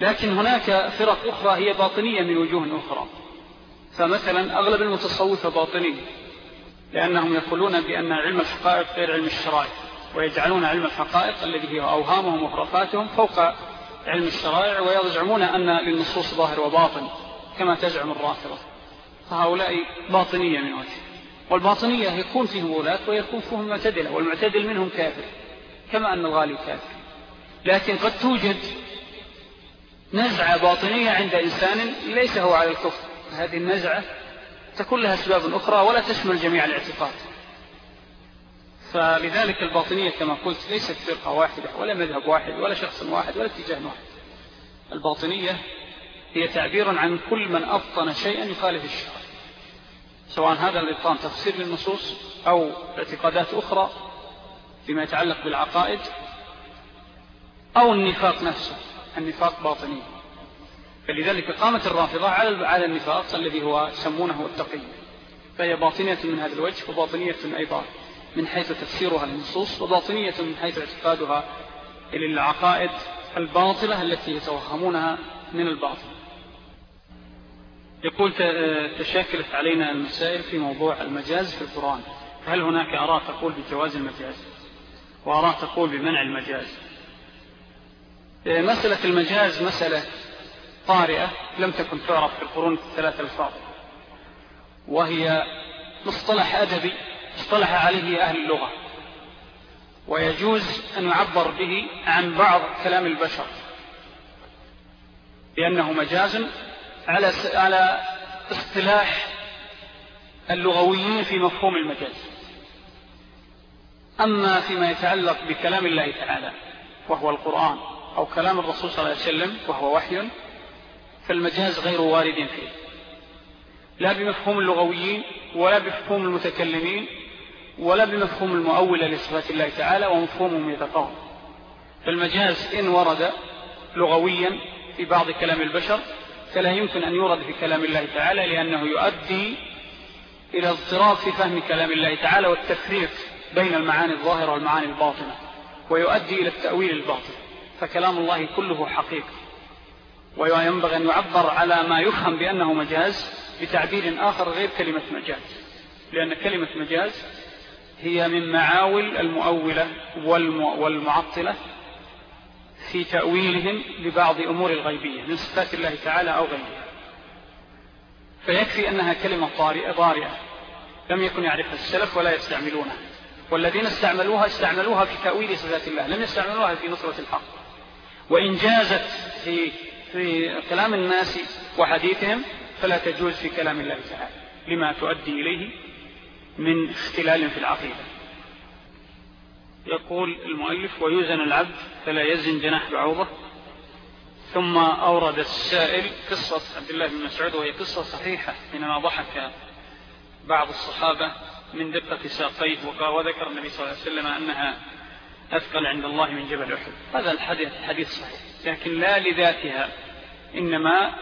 لكن هناك فرق أخرى هي باطنية من وجوه أخرى. فمثلا أغلب المتصوفة باطنية لأنهم يقولون بأن علم الحقائق غير علم الشرائع ويجعلون علم الحقائق الذي هو أوهامهم وخرافاتهم فوق علم الشرائع ويزعمون أن للنصوص ظاهر وباطن كما تزعم الرافضة. فهؤلاء باطنية من وجه. والباطنية يكون فيهم ولاة ويكون فيهم معتدلة والمعتدل منهم كافر كما أن الغالي كافر. لكن قد توجد نزعة باطنية عند إنسان ليس هو على الكفر. هذه النزعة تكون لها أسباب أخرى ولا تشمل جميع الاعتقاد. فلذلك الباطنية كما قلت ليست فرقة واحدة ولا مذهب واحد ولا شخص واحد ولا اتجاه واحد. الباطنية هي تعبير عن كل من أبطن شيئا يخالف الشرع. سواء هذا الإبطان تفسير للنصوص أو اعتقادات أخرى فيما يتعلق بالعقائد أو النفاق نفسه. النفاق باطني. فلذلك قامت الرافضة على النفاق الذي هو يسمونه التقي. فهي باطنية من هذا الوجه وباطنية أيضا من حيث تفسيرها للنصوص وباطنية من حيث اعتقادها إلى العقائد الباطلة التي يتوهمونها من الباطل. يقول تشكلت علينا المسائل في موضوع المجاز في القرآن. فهل هناك أراء تقول بجواز المجاز؟ وأراء تقول بمنع المجاز؟ مسألة المجاز مسألة طارئة لم تكن تعرف في القرون الثلاثة الفاضلة وهي مصطلح أدبي اصطلح عليه أهل اللغة ويجوز أن يعبر به عن بعض كلام البشر لأنه مجاز على على اصطلاح اللغويين في مفهوم المجاز. أما فيما يتعلق بكلام الله تعالى وهو القرآن أو كلام الرسول صلى الله عليه وسلم وهو وحي فالمجاز غير وارد فيه. لا بمفهوم اللغويين ولا بمفهوم المتكلمين ولا بمفهوم المؤولة لصفات الله تعالى ومفهومهم يتقاوم فالمجاز إن ورد لغويا في بعض كلام البشر فلا يمكن أن يورد في كلام الله تعالى لأنه يؤدي إلى اضطراب في فهم كلام الله تعالى والتفريق بين المعاني الظاهرة والمعاني الباطنة ويؤدي إلى التأويل الباطن. فكلام الله كله حقيقة. وينبغي أن يعبر على ما يفهم بأنه مجاز بتعبير آخر غير كلمة مجاز. لأن كلمة مجاز هي من معاول المؤولة والمعطلة في تأويلهم لبعض أمور الغيبية من صفات الله تعالى أو غيرها. فيكفي أنها كلمة ضارئة. لم يكن يعرفها السلف ولا يستعملونها. والذين استعملوها استعملوها في تأويل صفات الله. لم يستعملوها في نصرة الحق. وإن جازت في, في كلام الناس وحديثهم فلا تجوز في كلام الله تعالى لما تؤدي إليه من اختلال في العقيدة. يقول المؤلف ويوزن العبد فلا يزن جناح بعوضة. ثم أورد السائل قصة عبد الله بن مسعود وهي قصة صحيحة حينما ضحك بعض الصحابة من دقة ساقيه وذكر النبي صلى الله عليه وسلم أنها أثقل عند الله من جبل أحد. هذا الحديث حديث صحيح. لكن لا لذاتها إنما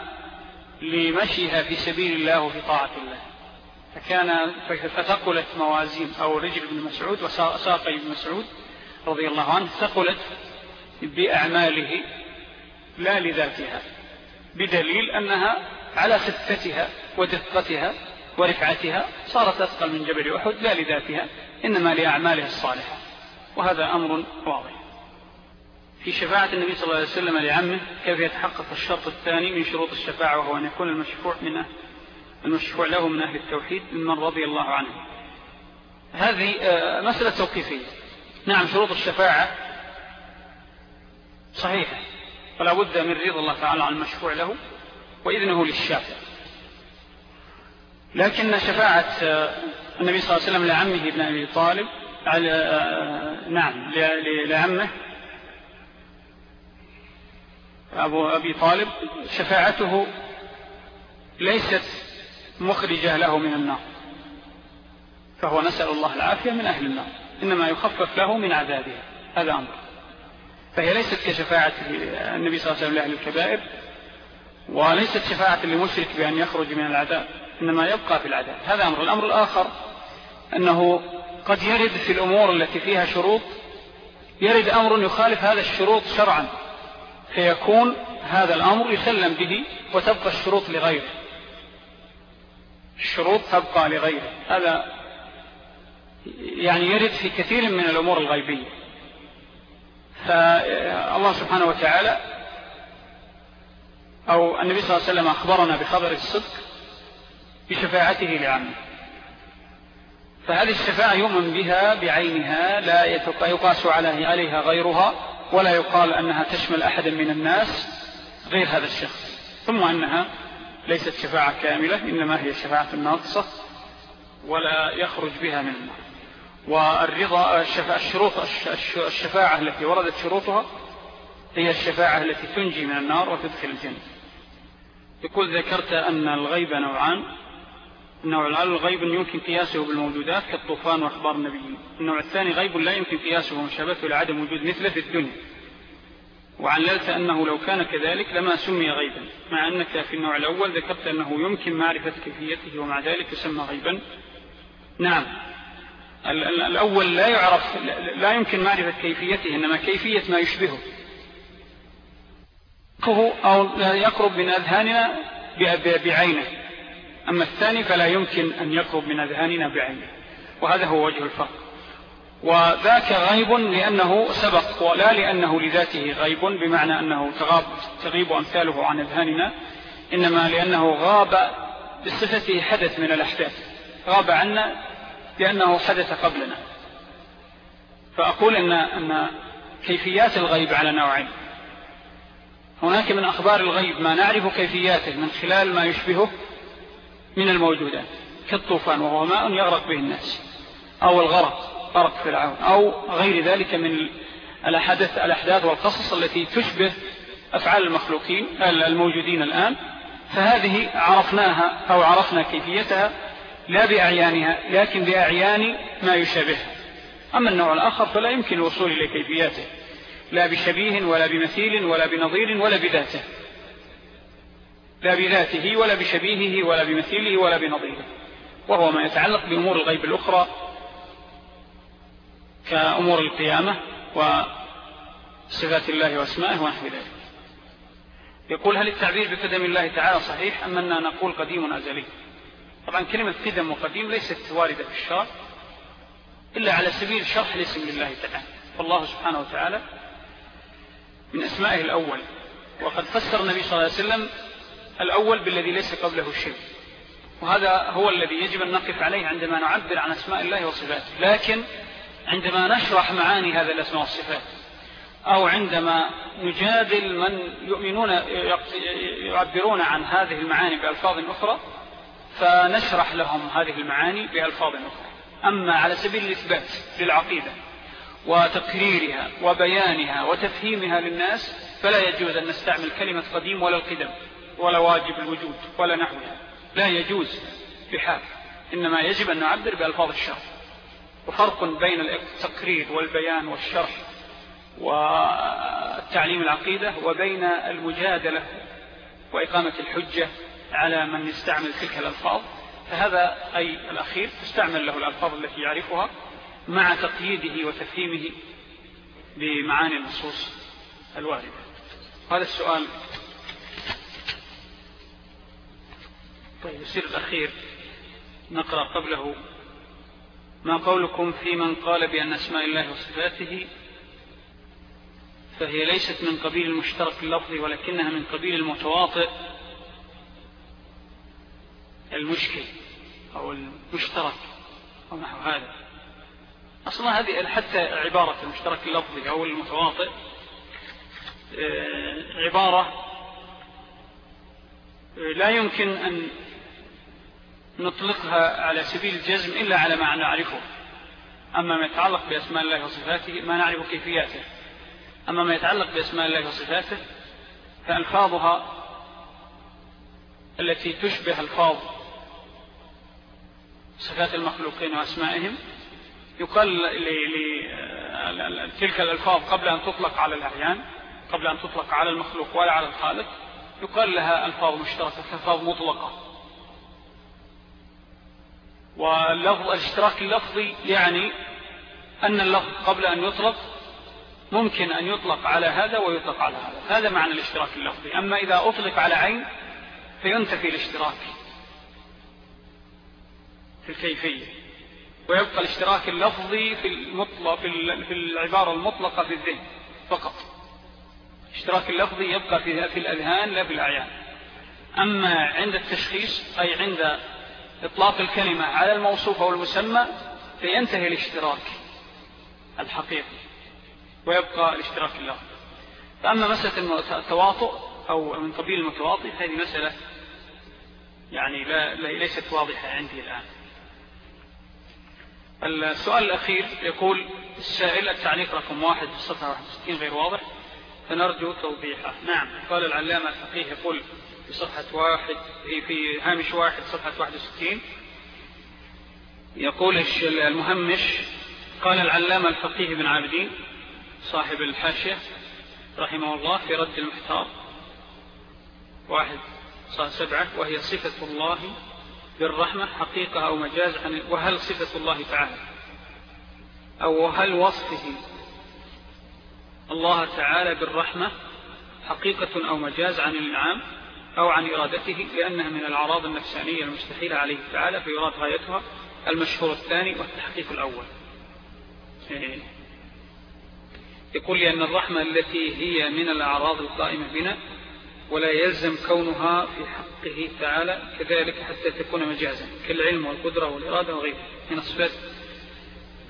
لمشيها في سبيل الله وفي طاعة الله. فكان فثقلت موازين أو رجل بن مسعود وساقي بن مسعود رضي الله عنه ثقلت بأعماله لا لذاتها. بدليل أنها على خفتها ودقتها ورفعتها صارت أثقل من جبل أحد لا لذاتها إنما لأعمالها الصالحة. وهذا أمر واضح. في شفاعة النبي صلى الله عليه وسلم لعمه كيف يتحقق الشرط الثاني من شروط الشفاعة وهو أن يكون المشفوع من المشفوع له من أهل التوحيد ممن رضي الله عنه. هذه آه، مسألة توقيفية. نعم شروط الشفاعة صحيحة. فلا بد من رضا الله تعالى عن المشفوع له وإذنه للشافع. لكن شفاعة آه، النبي صلى الله عليه وسلم لعمه ابن أبي طالب على نعم لعمه. أبو أبي طالب شفاعته ليست مخرجة له من النار فهو نسأل الله العافية من أهل النار إنما يخفف له من عذابها هذا أمر. فهي ليست كشفاعة النبي صلى الله عليه وسلم لأهل الكبائر وليست شفاعة لمشرك بأن يخرج من العذاب إنما يبقى في العذاب هذا أمر. الأمر الآخر أنه قد يرد في الأمور التي فيها شروط يرد أمر يخالف هذا الشروط شرعا فيكون هذا الأمر يسلم به وتبقى الشروط لغيره. الشروط تبقى لغيره. هذا يعني يرد في كثير من الأمور الغيبية. فالله سبحانه وتعالى أو النبي صلى الله عليه وسلم أخبرنا بخبر الصدق بشفاعته لعمه. فهذه الشفاعة يؤمن بها بعينها؟ لا يقاس عليها غيرها ولا يقال أنها تشمل أحدا من الناس غير هذا الشخص. ثم أنها ليست شفاعة كاملة إنما هي شفاعة ناقصة ولا يخرج بها من النار والرضا الشروط الشفاعة التي وردت شروطها هي الشفاعة التي تنجي من النار وتدخل الجنة. يقول ذكرت أن الغيب نوعان. النوع الأول غيب يمكن قياسه بالموجودات كالطوفان وأخبار النبيين. النوع الثاني غيب لا يمكن قياسه ومشابهته لعدم وجود مثله في الدنيا. وعللت أنه لو كان كذلك لما سمي غيبا مع أنك في النوع الأول ذكرت أنه يمكن معرفة كيفيته ومع ذلك يسمى غيبا. نعم. الأول لا يعرف لا يمكن معرفة كيفيته إنما كيفية ما يشبهه. أو يقرب من أذهاننا بعينه. أما الثاني فلا يمكن أن يقرب من أذهاننا بعينه وهذا هو وجه الفرق. وذاك غيب لأنه سبق ولا لأنه لذاته غيب بمعنى أنه تغاب تغيب أمثاله عن أذهاننا إنما لأنه غاب بصفته حدث من الأحداث. غاب عنا لأنه حدث قبلنا. فأقول أن, أن كيفيات الغيب على نوعين. هناك من أخبار الغيب ما نعرف كيفياته من خلال ما يشبهه من الموجودات كالطوفان وهو ماء يغرق به الناس أو الغرق غرق فرعون أو غير ذلك من الأحداث, الأحداث والقصص التي تشبه أفعال المخلوقين الموجودين الآن. فهذه عرفناها أو عرفنا كيفيتها لا بأعيانها لكن بأعيان ما يشابهها. أما النوع الآخر فلا يمكن الوصول إلى كيفياته لا بشبيه ولا بمثيل ولا بنظير ولا بذاته. لا بذاته ولا بشبيهه ولا بمثيله ولا بنظيره. وهو ما يتعلق بأمور الغيب الأخرى كأمور القيامة وصفات الله وأسمائه ونحو ذلك. يقول هل التعبير بقدم الله تعالى صحيح أم أننا نقول قديم أزلي؟ طبعا كلمة قدم وقديم ليست واردة في الشرع إلا على سبيل شرح لاسم الله تعالى. فالله سبحانه وتعالى من أسمائه الأول. وقد فسر النبي صلى الله عليه وسلم الأول بالذي ليس قبله شيء وهذا هو الذي يجب أن نقف عليه عندما نعبر عن أسماء الله وصفاته. لكن عندما نشرح معاني هذا الأسماء والصفات أو عندما نجادل من يؤمنون يعبرون عن هذه المعاني بألفاظ أخرى فنشرح لهم هذه المعاني بألفاظ أخرى. أما على سبيل الإثبات للعقيدة وتقريرها وبيانها وتفهيمها للناس فلا يجوز أن نستعمل كلمة قديم ولا القدم. ولا واجب الوجود ولا نحوها. لا يجوز بحال إنما يجب أن نعبر بألفاظ الشرح وفرق بين التقرير والبيان والشرح والتعليم العقيدة وبين المجادلة وإقامة الحجة على من يستعمل تلك الألفاظ. فهذا أي الأخير تستعمل له الألفاظ التي يعرفها مع تقييده وتفهيمه بمعاني النصوص الواردة. هذا السؤال طيب يصير الأخير. نقرأ قبله. ما قولكم في من قال بأن أسماء الله وصفاته فهي ليست من قبيل المشترك اللفظي ولكنها من قبيل المتواطئ المشكل أو المشترك أو نحو هذا. أصلا هذه حتى عبارة المشترك اللفظي أو المتواطئ آه، عبارة آه، لا يمكن أن نطلقها على سبيل الجزم إلا على ما نعرفه. أما ما يتعلق بأسماء الله وصفاته ما نعرف كيفياته. أما ما يتعلق بأسماء الله وصفاته فألفاظها التي تشبه ألفاظ صفات المخلوقين وأسمائهم يقال تلك الألفاظ قبل أن تطلق على الأعيان قبل أن تطلق على المخلوق ولا على الخالق يقال لها ألفاظ مشتركة ألفاظ مطلقة. واللفظ الاشتراك اللفظي يعني أن اللفظ قبل أن يطلق ممكن أن يطلق على هذا ويطلق على هذا. هذا معنى الاشتراك اللفظي. أما إذا أطلق على عين فينتفي الاشتراك في الكيفية. ويبقى الاشتراك اللفظي في, المطلق في العبارة المطلقة في الذهن فقط. اشتراك اللفظي يبقى في, في الأذهان لا في الأعيان. أما عند التشخيص أي عند إطلاق الكلمة على الموصوف أو المسمى فينتهي الاشتراك الحقيقي ويبقى الاشتراك اللفظي فأما مسألة التواطؤ أو من قبيل المتواطئ هذه مسألة يعني لا ليست واضحة عندي الآن. السؤال الأخير يقول السائل التعليق رقم واحد في الصفحة 61 غير واضح فنرجو توضيحه. نعم قال العلامة الفقيه يقول في صفحة واحد في هامش واحد صفحة 61 يقول المهمش قال العلامة الفقيه بن عابدين صاحب الحاشية رحمه الله في رد المحتار. واحد سبعة وهي صفة الله بالرحمة حقيقة أو مجاز عن وهل صفة الله تعالى؟ أو هل وصفه الله تعالى بالرحمة حقيقة أو مجاز عن الإنعام؟ أو عن إرادته لأنها من الأعراض النفسانية المستحيلة عليه تعالى فيراد غايتها المشهور الثاني والتحقيق الأول. إيه. يقول لأن الرحمة التي هي من الأعراض القائمة بنا ولا يلزم كونها في حقه تعالى كذلك حتى تكون مجازا كالعلم والقدرة والإرادة وغيرها من الصفات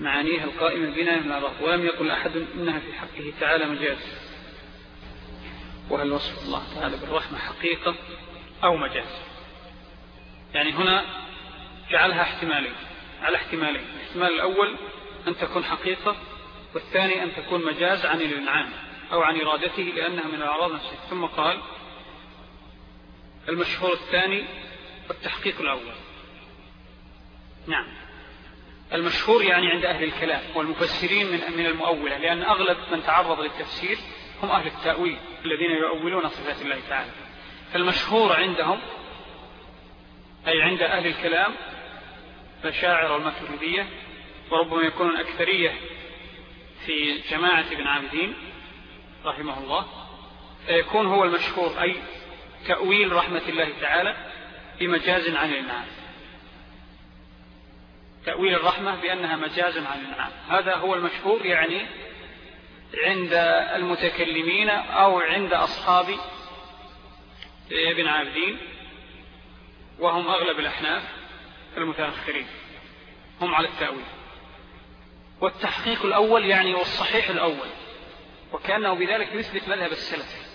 معانيها القائمة بنا من الأعراض ولم يقل أحد إنها في حقه تعالى مجاز. وهل وصف الله تعالى بالرحمة حقيقة أو مجاز يعني هنا جعلها احتمالين على احتمالين الاحتمال الأول أن تكون حقيقة والثاني أن تكون مجاز عن الإنعام أو عن إرادته لأنها من الأعراض نفسها. ثم قال المشهور الثاني والتحقيق الأول. نعم. المشهور يعني عند أهل الكلام والمفسرين من المؤولة لأن أغلب من تعرض للتفسير هم أهل التأويل الذين يؤولون صفات الله تعالى. فالمشهور عندهم أي عند أهل الكلام فشاعر الماتريدية وربما يكون الأكثرية في جماعة ابن عابدين رحمه الله فيكون هو المشهور أي تأويل رحمة الله تعالى بمجاز عن الإنعام. تأويل الرحمة بأنها مجاز عن الإنعام. هذا هو المشهور يعني عند المتكلمين أو عند أصحاب ابن عابدين وهم أغلب الأحناف المتأخرين هم على التأويل. والتحقيق الأول يعني والصحيح الأول وكأنه بذلك يثبت مذهب السلف.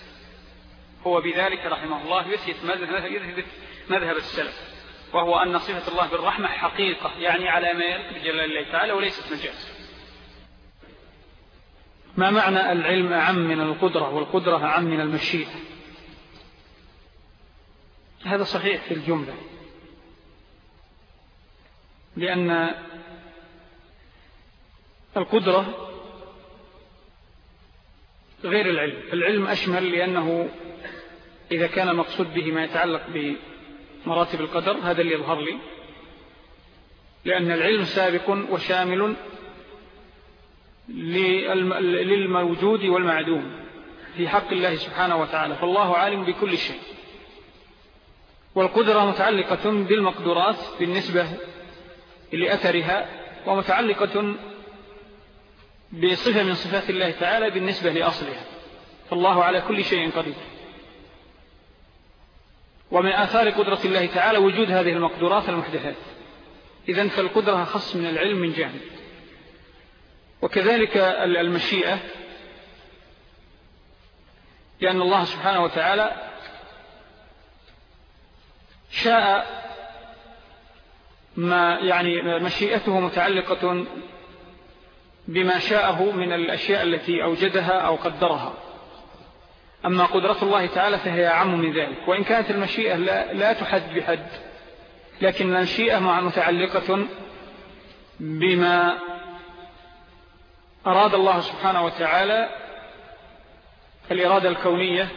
هو بذلك رحمه الله يثبت مذهب, يثبت مذهب السلف وهو أن صفة الله بالرحمة حقيقة يعني على ما يلك بجلال الله تعالى وليست مجاز. ما معنى العلم أعم من القدرة والقدرة أعم من المشيئة؟ هذا صحيح في الجملة. لأن القدرة غير العلم. العلم أشمل لأنه إذا كان المقصود به ما يتعلق بمراتب القدر هذا اللي يظهر لي. لأن العلم سابق وشامل للموجود والمعدوم في حق الله سبحانه وتعالى. فالله عالم بكل شيء. والقدرة متعلقة بالمقدورات بالنسبة لأثرها ومتعلقة بصفة من صفات الله تعالى بالنسبة لأصلها. فالله على كل شيء قدير. ومن آثار قدرة الله تعالى وجود هذه المقدورات المحدثات. إذن فالقدرة خص من العلم من جانب وكذلك المشيئة لأن الله سبحانه وتعالى شاء ما يعني مشيئته متعلقة بما شاءه من الأشياء التي أوجدها أو قدرها. أما قدرة الله تعالى فهي أعم من ذلك. وإن كانت المشيئة لا, لا تحد بحد لكن المشيئة متعلقة بما أراد الله سبحانه وتعالى الإرادة الكونية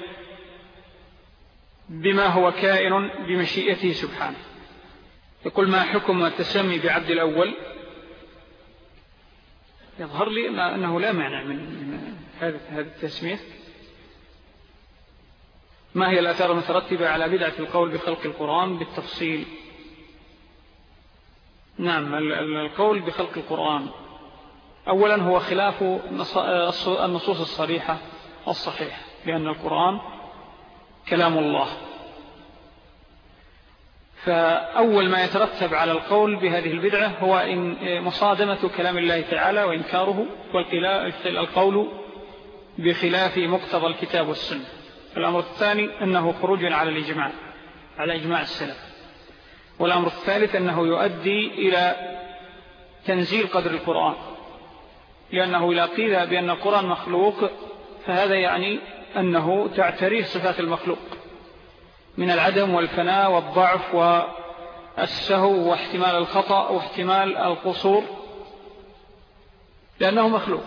بما هو كائن بمشيئته سبحانه. يقول ما حكم التسمي بعبد الأول؟ يظهر لي أنه لا معنى من هذه التسمية. ما هي الأثار المترتبة على بدعة القول بخلق القرآن بالتفصيل؟ نعم القول بخلق القرآن. أولا هو خلاف النصوص الصريحة الصحيحة لأن القرآن كلام الله. فأول ما يترتب على القول بهذه البدعة هو إن مصادمة كلام الله تعالى وإنكاره والقول بخلاف مقتضى الكتاب والسنة. الأمر الثاني أنه خروج على الإجماع على إجماع السلف. والأمر الثالث أنه يؤدي إلى تنزيل قدر القرآن. لأنه إذا قيل بأن القرآن مخلوق فهذا يعني أنه تعتريه صفات المخلوق من العدم والفناء والضعف والسهو واحتمال الخطأ واحتمال القصور لأنه مخلوق.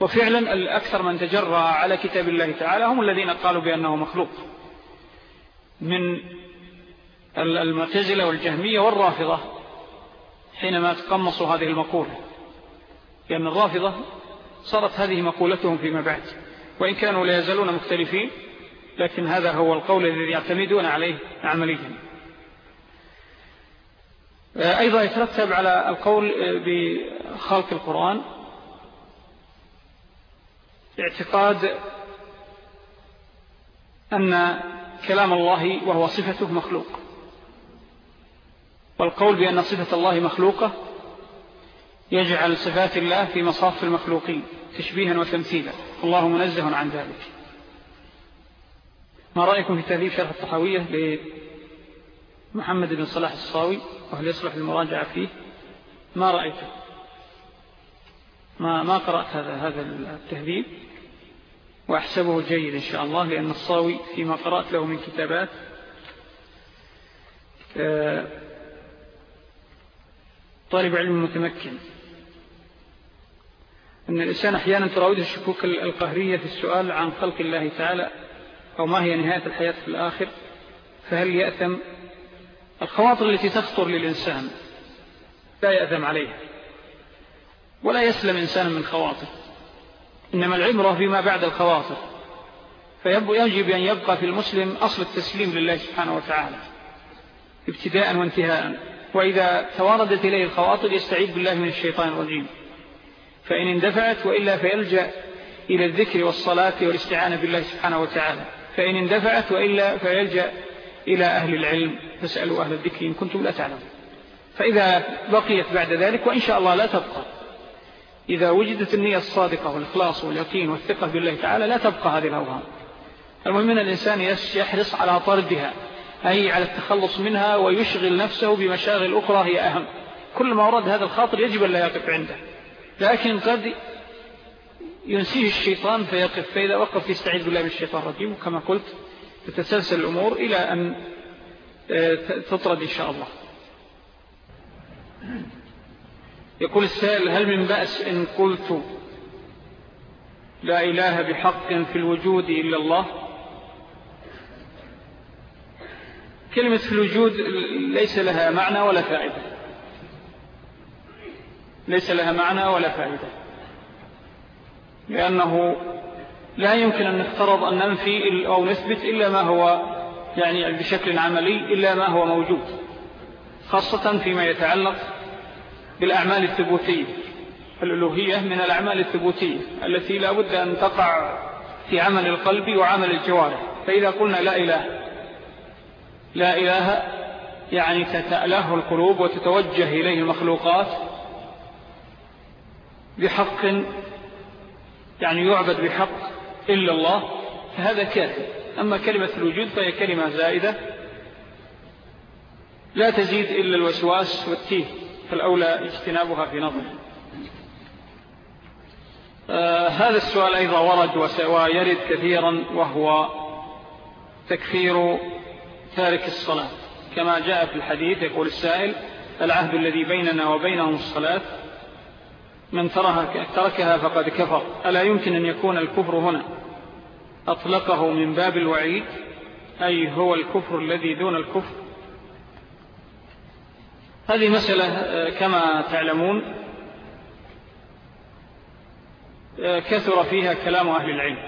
وفعلا الأكثر من تجرى على كتاب الله تعالى هم الذين قالوا بأنه مخلوق من المعتزلة والجهمية والرافضة حينما تقمصوا هذه المقولة. لأن الرافضة صارت هذه مقولتهم فيما بعد وإن كانوا لا يزالون مختلفين لكن هذا هو القول الذي يعتمدون عليه عمليا. أيضا يترتب على القول بخلق القرآن اعتقاد أن كلام الله وهو صفته مخلوق والقول بأن صفة الله مخلوقة يجعل صفات الله في مصاف المخلوقين تشبيها وتمثيلا. الله منزه عن ذلك. ما رأيكم في تهذيب شرح الطحاوية لمحمد بن صلاح الصاوي وهل يصلح المراجعة فيه؟ ما رأيته. ما, ما قرأت هذا, هذا التهذيب. وأحسبه جيد إن شاء الله لأن الصاوي فيما قرأت له من كتابات آه، طالب علم متمكن. أن الإنسان أحيانا تراوده الشكوك القهرية في السؤال عن خلق الله تعالى أو ما هي نهاية الحياة في الآخر فهل يأثم؟ الخواطر التي تخطر للإنسان لا يأثم عليها ولا يسلم إنسان من خواطر إنما العمرة فيما بعد الخواطر فيجب أن يبقى في المسلم أصل التسليم لله سبحانه وتعالى ابتداء وانتهاء وإذا تواردت إليه الخواطر يستعيد بالله من الشيطان الرجيم. فإن اندفعت وإلا فيلجأ إلى الذكر والصلاة والاستعانة بالله سبحانه وتعالى. فإن اندفعت وإلا فيلجأ إلى أهل العلم. فاسألوا أهل الذكر إن كنتم لا تعلمون. فإذا بقيت بعد ذلك وإن شاء الله لا تبقى. إذا وجدت النية الصادقة والإخلاص واليقين والثقة بالله تعالى لا تبقى هذه الأوهام. المهم أن الإنسان يحرص على طردها أي على التخلص منها ويشغل نفسه بمشاغل أخرى هي أهم. كل ما ورد هذا الخاطر يجب أن لا يقف عنده. لكن قد ينسيه الشيطان فيقف فإذا وقف يستعيد بالله من الشيطان الرجيم. وكما قلت تتسلسل الأمور إلى أن آه، تطرد إن شاء الله. يقول السائل هل من بأس إن قلت لا إله بحق في الوجود إلا الله؟ كلمة في الوجود ليس لها معنى ولا فائدة. ليس لها معنى ولا فائدة. لأنه لا يمكن أن نفترض أن ننفي أو نثبت إلا ما هو يعني بشكل عملي إلا ما هو موجود خاصة فيما يتعلق بالأعمال الثبوتية الألوهية من الأعمال الثبوتية التي لا بد أن تقع في عمل القلب وعمل الجوارح. فإذا قلنا لا إله لا إله يعني تتأله القلوب وتتوجه إليه المخلوقات بحق يعني يعبد بحق إلا الله فهذا كافر أما كلمة الوجود فهي كلمة زائدة لا تزيد إلا الوسواس والتيه فالأولى اجتنابها في نظر. آه هذا السؤال أيضا ورد ويرد كثيرا وهو تكفير تارك الصلاة. كما جاء في الحديث يقول السائل العهد الذي بيننا وبينهم الصلاة من تركها فقد كفر. ألا يمكن أن يكون الكفر هنا؟ أطلقه من باب الوعيد؟ أي هو الكفر الذي دون الكفر؟ هذه مسألة آه، كما تعلمون كثر فيها كلام أهل العلم.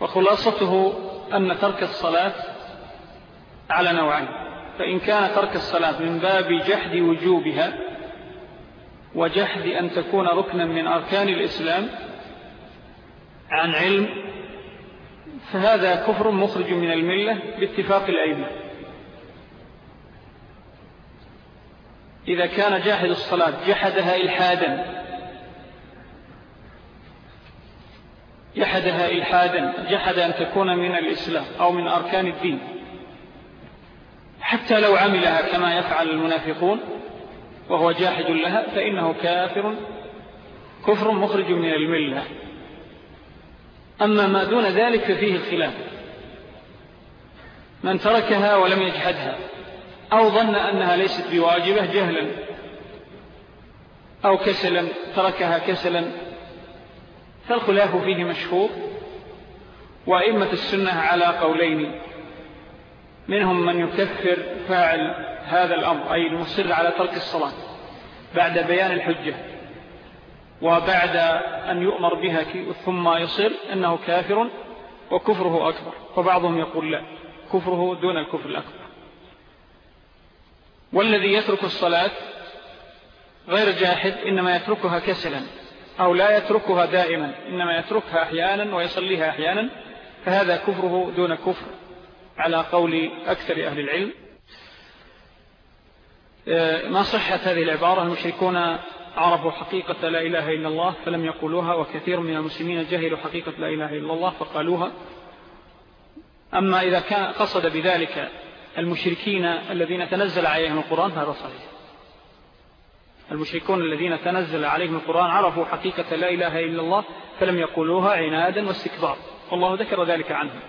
وخلاصته أن ترك الصلاة على نوعين. فإن كان ترك الصلاة من باب جحد وجوبها وجحد أن تكون ركنا من أركان الإسلام عن علم فهذا كفر مخرج من الملة باتفاق الأئمة. إذا كان جاحد الصلاة جحدها إلحادا جحدها إلحادا جحد أن تكون من الإسلام أو من أركان الدين. حتى لو عملها كما يفعل المنافقون وهو جاحد لها فإنه كافر كفر مخرج من الملة. أما ما دون ذلك ففيه الخلاف. من تركها ولم يجحدها أو ظن أنها ليست بواجبة جهلا أو كسلا تركها كسلا فالخلاف فيه مشهور. وأئمة السنة على قولين منهم من يكفر فاعل هذا الأمر أي المصر على ترك الصلاة بعد بيان الحجة وبعد أن يؤمر بها ثم يصر أنه كافر وكفره أكبر وبعضهم يقول لا كفره دون الكفر الأكبر. والذي يترك الصلاة غير جاحد إنما يتركها كسلا أو لا يتركها دائما إنما يتركها أحيانا ويصليها أحيانا فهذا كفره دون كفر. على قول أكثر أهل العلم. آه، ما صحة هذه العبارة؟ المشركون عرفوا حقيقة لا إله إلا الله فلم يقولوها وكثير من المسلمين جهلوا حقيقة لا إله إلا الله فقالوها. أما إذا كان قصد بذلك المشركين الذين تنزل عليهم القرآن فهذا صحيح. المشركون الذين تنزل عليهم القرآن عرفوا حقيقة لا إله إلا الله فلم يقولوها عنادا واستكبار. والله ذكر ذلك عنهم.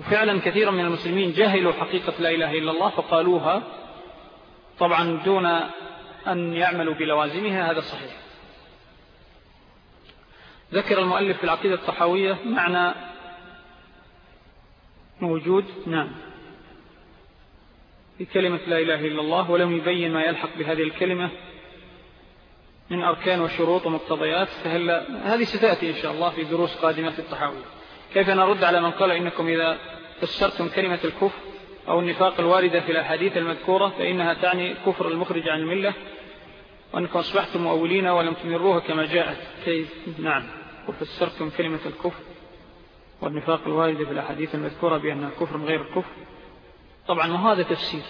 وفعلا كثيرا من المسلمين جهلوا حقيقة لا إله إلا الله فقالوها طبعا دون أن يعملوا بلوازمها هذا صحيح. ذكر المؤلف في العقيدة الطحاوية معنى موجود نعم في كلمة لا إله إلا الله ولم يبين ما يلحق بهذه الكلمة من أركان وشروط ومقتضيات فهل هذه ستأتي إن شاء الله في دروس قادمة في الطحاوية. كيف نرد على من قال إنكم إذا فسرتم كلمة الكفر أو النفاق الواردة في الأحاديث المذكورة فإنها تعني كفر المخرج عن الملة وأنكم أصبحتم مؤولين ولم تمروها كما جاءت. نعم. وفسرتم كلمة الكفر والنفاق الواردة في الأحاديث المذكورة بأنها كفر غير الكفر. طبعا ما هذا تفسير.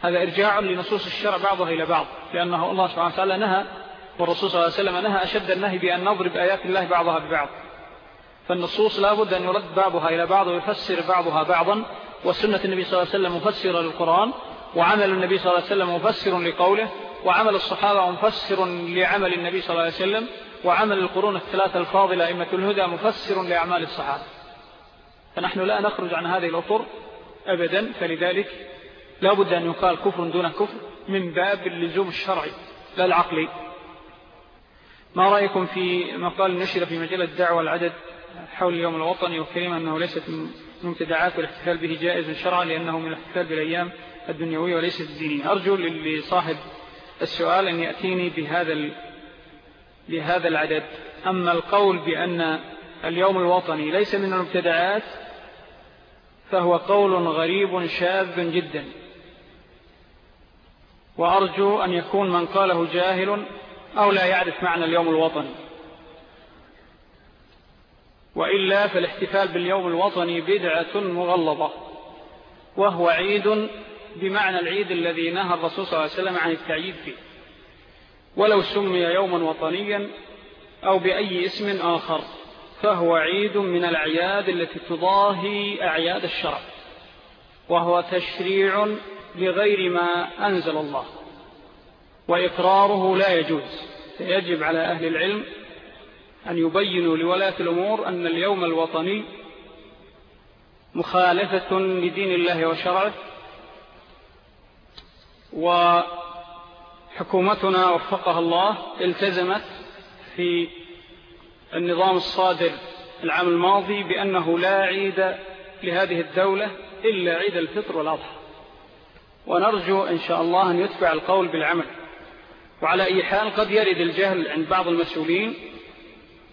هذا إرجاع لنصوص الشرع بعضها إلى بعض لأنه الله سبحانه وتعالى نهى والرسول صلى الله عليه وسلم نهى أشد النهي بأن نضرب آيات الله بعضها ببعض. فالنصوص لا بد أن يرد بعضها إلى بعض ويفسر بعضها بعضا وسنة النبي صلى الله عليه وسلم مفسرة للقرآن وعمل النبي صلى الله عليه وسلم مفسر لقوله وعمل الصحابة مفسر لعمل النبي صلى الله عليه وسلم وعمل القرون الثلاثة الفاضلة أئمة الهدى مفسر لأعمال الصحابة. فنحن لا نخرج عن هذه الأطر أبدا فلذلك لا بد أن يقال كفر دون كفر من باب اللزوم الشرعي لا العقلي. ما رأيكم في مقال نشر في مجلة الدعوة العدد؟ حول اليوم الوطني وكلمة أنه ليست من مبتدعات والاحتفال به جائز شرعا لأنه من الاحتفال بالأيام الدنيوية وليست الدينية أرجو لصاحب السؤال أن يأتيني بهذا بهذا العدد. أما القول بأن اليوم الوطني ليس من المبتدعات فهو قول غريب شاذ جدا. وأرجو أن يكون من قاله جاهل أو لا يعرف معنى اليوم الوطني. وإلا فالاحتفال باليوم الوطني بدعة مغلظة وهو عيد بمعنى العيد الذي نهى الرسول صلى الله عليه وسلم عن التعييد فيه. ولو سمي يوما وطنيا أو بأي اسم آخر فهو عيد من الأعياد التي تضاهي أعياد الشرع وهو تشريع لغير ما أنزل الله وإقراره لا يجوز فيجب على أهل العلم أن يبينوا لولاة الأمور أن اليوم الوطني مخالفة لدين الله وشرعه وحكومتنا وفقها الله التزمت في النظام الصادر العام الماضي بأنه لا عيد لهذه الدولة إلا عيد الفطر والأضحى. ونرجو إن شاء الله أن يتبع القول بالعمل. وعلى أي حال قد يرد الجهل عند بعض المسؤولين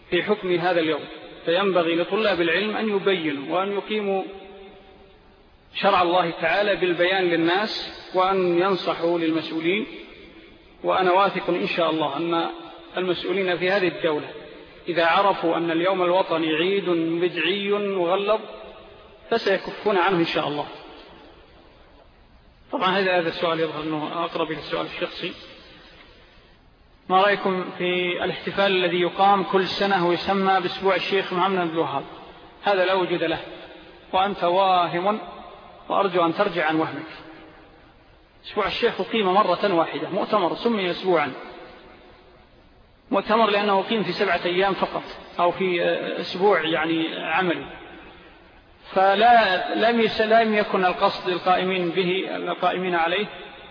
في حكم هذا اليوم. فينبغي لطلاب العلم أن يبينوا وأن يقيموا شرع الله تعالى بالبيان للناس وأن ينصحوا للمسؤولين. وأنا واثق إن شاء الله أن المسؤولين في هذه الدولة إذا عرفوا أن اليوم الوطني عيد بدعي مغلظ فسيكفون عنه إن شاء الله. طبعا هذا هذا السؤال يظهر أنه أقرب إلى السؤال الشخصي. ما رأيكم في الاحتفال الذي يقام كل سنة ويسمى بأسبوع الشيخ محمد بن الوهاب؟ هذا لا وجود له. وأنت واهم وأرجو أن ترجع عن وهمك. أسبوع الشيخ أقيم مرة واحدة مؤتمر سمي أسبوعا. مؤتمر لأنه أقيم في سبعة أيام فقط أو في أسبوع يعني عملي. فلا لم يكن القصد القائمين به القائمين عليه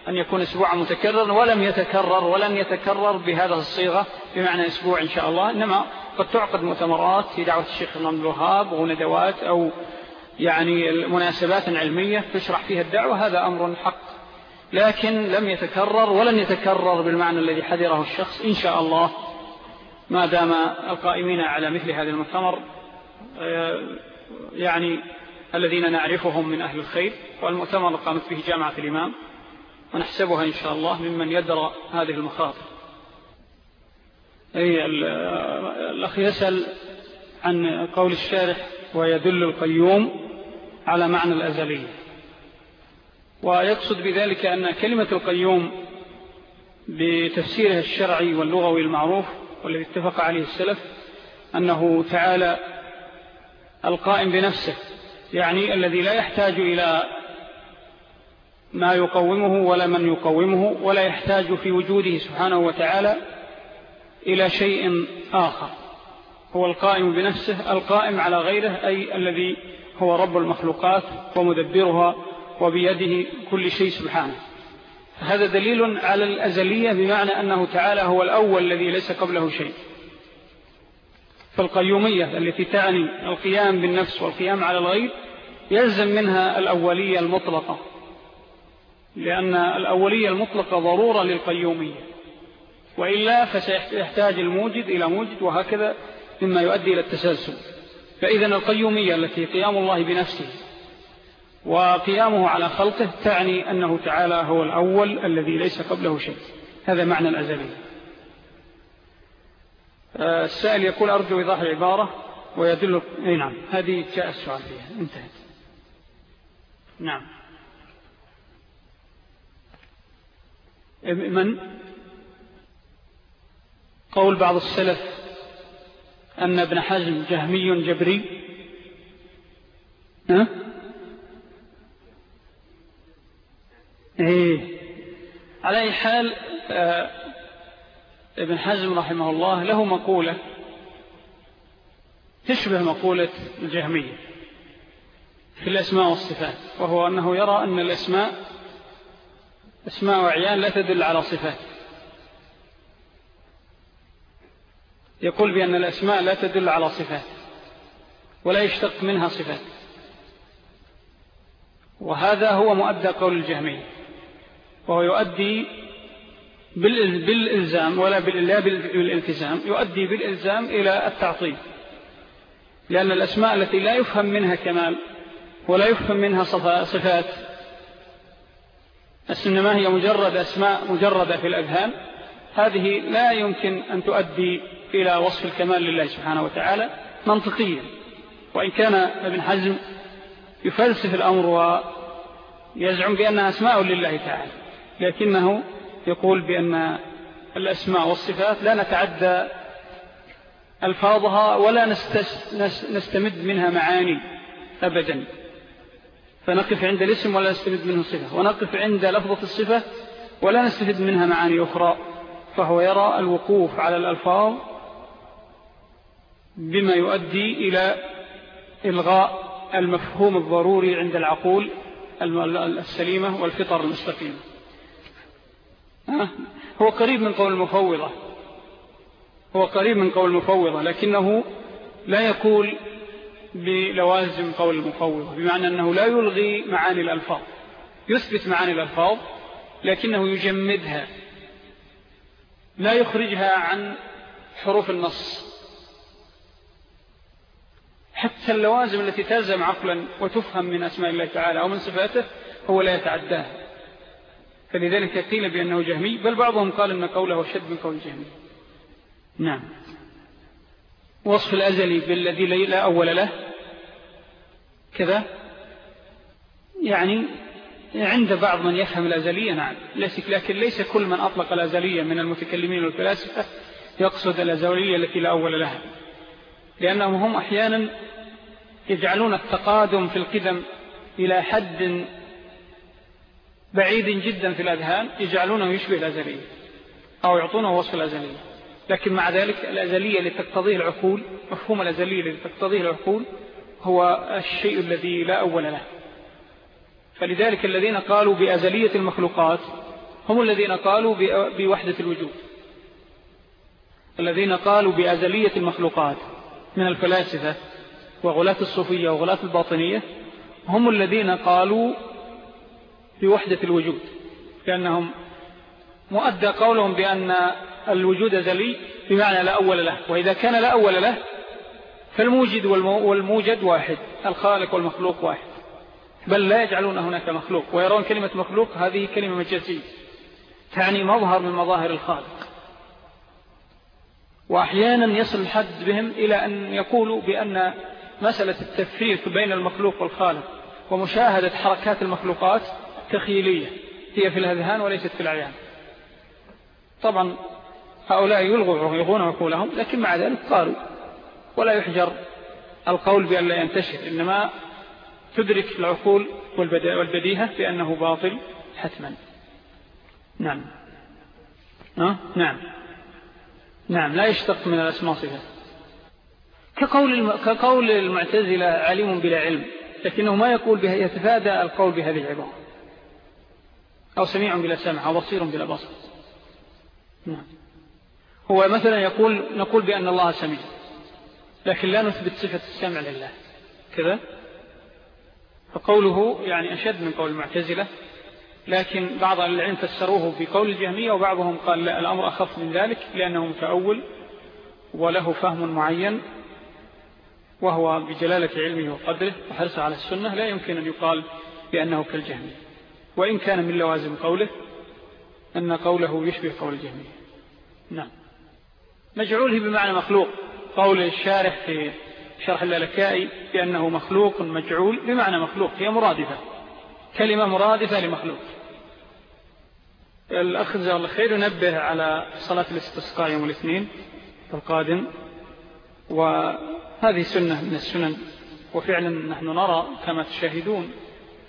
أن يكون أسبوعا متكرر ولم يتكرر ولن يتكرر بهذا الصيغة بمعنى أسبوع إن شاء الله إنما قد تعقد مؤتمرات في دعوة الشيخ الإمام الوهاب وندوات أو يعني مناسبات علمية تشرح فيها الدعوة هذا أمر حق. لكن لم يتكرر ولن يتكرر بالمعنى الذي حذره الشخص إن شاء الله. ما دام القائمين على مثل هذا المؤتمر آه، يعني الذين نعرفهم من أهل الخير والمؤتمر قامت به جامعة الإمام. ونحسبها إن شاء الله ممن يدرى هذه المخاطر. أي الأخ يسأل عن قول الشارح ويدل القيوم على معنى الأزلية. ويقصد بذلك أن كلمة القيوم بتفسيرها الشرعي واللغوي المعروف والذي اتفق عليه السلف أنه تعالى القائم بنفسه يعني الذي لا يحتاج إلى ما يقومه ولا من يقومه ولا يحتاج في وجوده سبحانه وتعالى إلى شيء آخر. هو القائم بنفسه القائم على غيره أي الذي هو رب المخلوقات ومدبرها وبيده كل شيء سبحانه. هذا دليل على الأزلية بمعنى أنه تعالى هو الأول الذي ليس قبله شيء. فالقيومية التي تعني القيام بالنفس والقيام على الغير يلزم منها الأولية المطلقة. لأن الأولية المطلقة ضرورة للقيومية. وإلا فسيحتاج الموجد إلى موجد وهكذا مما يؤدي إلى التسلسل. فإذا القيومية التي قيام الله بنفسه وقيامه على خلقه تعني أنه تعالى هو الأول الذي ليس قبله شيء. هذا معنى الأزلي آه، السائل يقول أرجو إيضاح العبارة ويدل نعم هذه جاء السؤال فيها. انتهت. نعم. من؟ قول بعض السلف أن ابن حزم جهمي جبري. ها؟ إيه. على أي حال آه ابن حزم رحمه الله له مقولة تشبه مقولة الجهمية في الأسماء والصفات وهو أنه يرى أن الأسماء أسماء وعيان لا تدل على صفات. يقول بأن الأسماء لا تدل على صفات ولا يشتق منها صفات. وهذا هو مؤدى قول الجهمية. وهو يؤدي بالإلزام ولا بالالتزام يؤدي بالإلزام إلى التعطيل. لأن الأسماء التي لا يفهم منها كمال ولا يفهم منها صفات إنما هي مجرد أسماء مجردة في الأذهان؟ هذه لا يمكن أن تؤدي إلى وصف الكمال لله سبحانه وتعالى منطقيا. وإن كان ابن حزم يفلسف الأمر ويزعم بأنها أسماء لله تعالى لكنه يقول بأن الأسماء والصفات لا نتعدى ألفاظها ولا نستمد منها معاني أبدا. فنقف عند الاسم ولا نستمد منه صفة. ونقف عند لفظة الصفة ولا نستفد منها معاني أخرى. فهو يرى الوقوف على الألفاظ بما يؤدي إلى إلغاء المفهوم الضروري عند العقول السليمة والفطر المستقيمة هو قريب من قول المفوضة. هو قريب من قول المفوضة لكنه لا يقول بلوازم قول المفوضة بمعنى أنه لا يلغي معاني الألفاظ. يثبت معاني الألفاظ لكنه يجمدها. لا يخرجها عن حروف النص. حتى اللوازم التي تلزم عقلا وتفهم من أسماء الله تعالى أو من صفاته هو لا يتعداها. فلذلك قيل بأنه جهمي بل بعضهم قال أن قوله شد من قول جهمي. نعم. وصف الأزلي بالذي لا أول له. كذا. يعني عند بعض من يفهم الأزلية نعم. لكن ليس كل من أطلق الأزلية من المتكلمين والفلاسفة يقصد الأزلية التي لا أول لها. لأنهم هم أحيانا يجعلون التقادم في القدم إلى حد بعيد جدا في الأذهان يجعلونه يشبه الأزلية أو يعطونه وصف الأزلية. لكن مع ذلك الأزلية لتقتضيه العقول مفهوم الأزلية لتقتضيه العقول هو الشيء الذي لا أول له. فلذلك الذين قالوا بأزلية المخلوقات هم الذين قالوا بوحدة الوجود. الذين قالوا بأزلية المخلوقات من الفلاسفة وغلاة الصوفية وغلاة الباطنية هم الذين قالوا بوحدة الوجود لأنهم مؤدى قولهم بأن الوجود أزلي بمعنى لا أول له وإذا كان لا أول له فالموجد والموجد واحد الخالق والمخلوق واحد بل لا يجعلون هناك مخلوق ويرون كلمة مخلوق هذه كلمة مجازية تعني مظهر من مظاهر الخالق. وأحيانا يصل الحد بهم إلى أن يقولوا بأن مسألة التفريق بين المخلوق والخالق ومشاهدة حركات المخلوقات تخيلية هي في الأذهان وليست في العيان طبعا هؤلاء يلغوا يلغون عقولهم لكن مع ذلك قالوا ولا يحجر القول بأن لا ينتشر إنما تدرك العقول والبديهة بأنه باطل حتما. نعم؟ نعم. نعم لا يشتق من الأسماء صفة. كقول. كقول المعتزلة عليم بلا علم لكنه ما يقول بها يتفادى القول بهذه العبارة. أو سميع بلا سمع أو بصير بلا بصر. نعم. هو مثلا يقول نقول بأن الله سميع لكن لا نثبت صفة السمع لله. كذا؟ فقوله يعني أشد من قول المعتزلة لكن بعض العلم فسروه في قول الجهمية وبعضهم قال لا الأمر أخف من ذلك لأنه متأول وله فهم معين وهو بجلالة علمه وقدره وحرصه على السنة لا يمكن أن يقال بأنه كالجهمية. وإن كان من لوازم قوله أن قوله يشبه قول الجهمية. نعم. مجعوله بمعنى مخلوق. قول الشارح في شرح اللالكائي بأنه مخلوق مجعول بمعنى مخلوق هي مرادفة. كلمة مرادفة لمخلوق. الأخ جزاه الله خير ينبه على صلاة الاستسقاء يوم الاثنين القادم. وهذه سنة من السنن وفعلا نحن نرى كما تشاهدون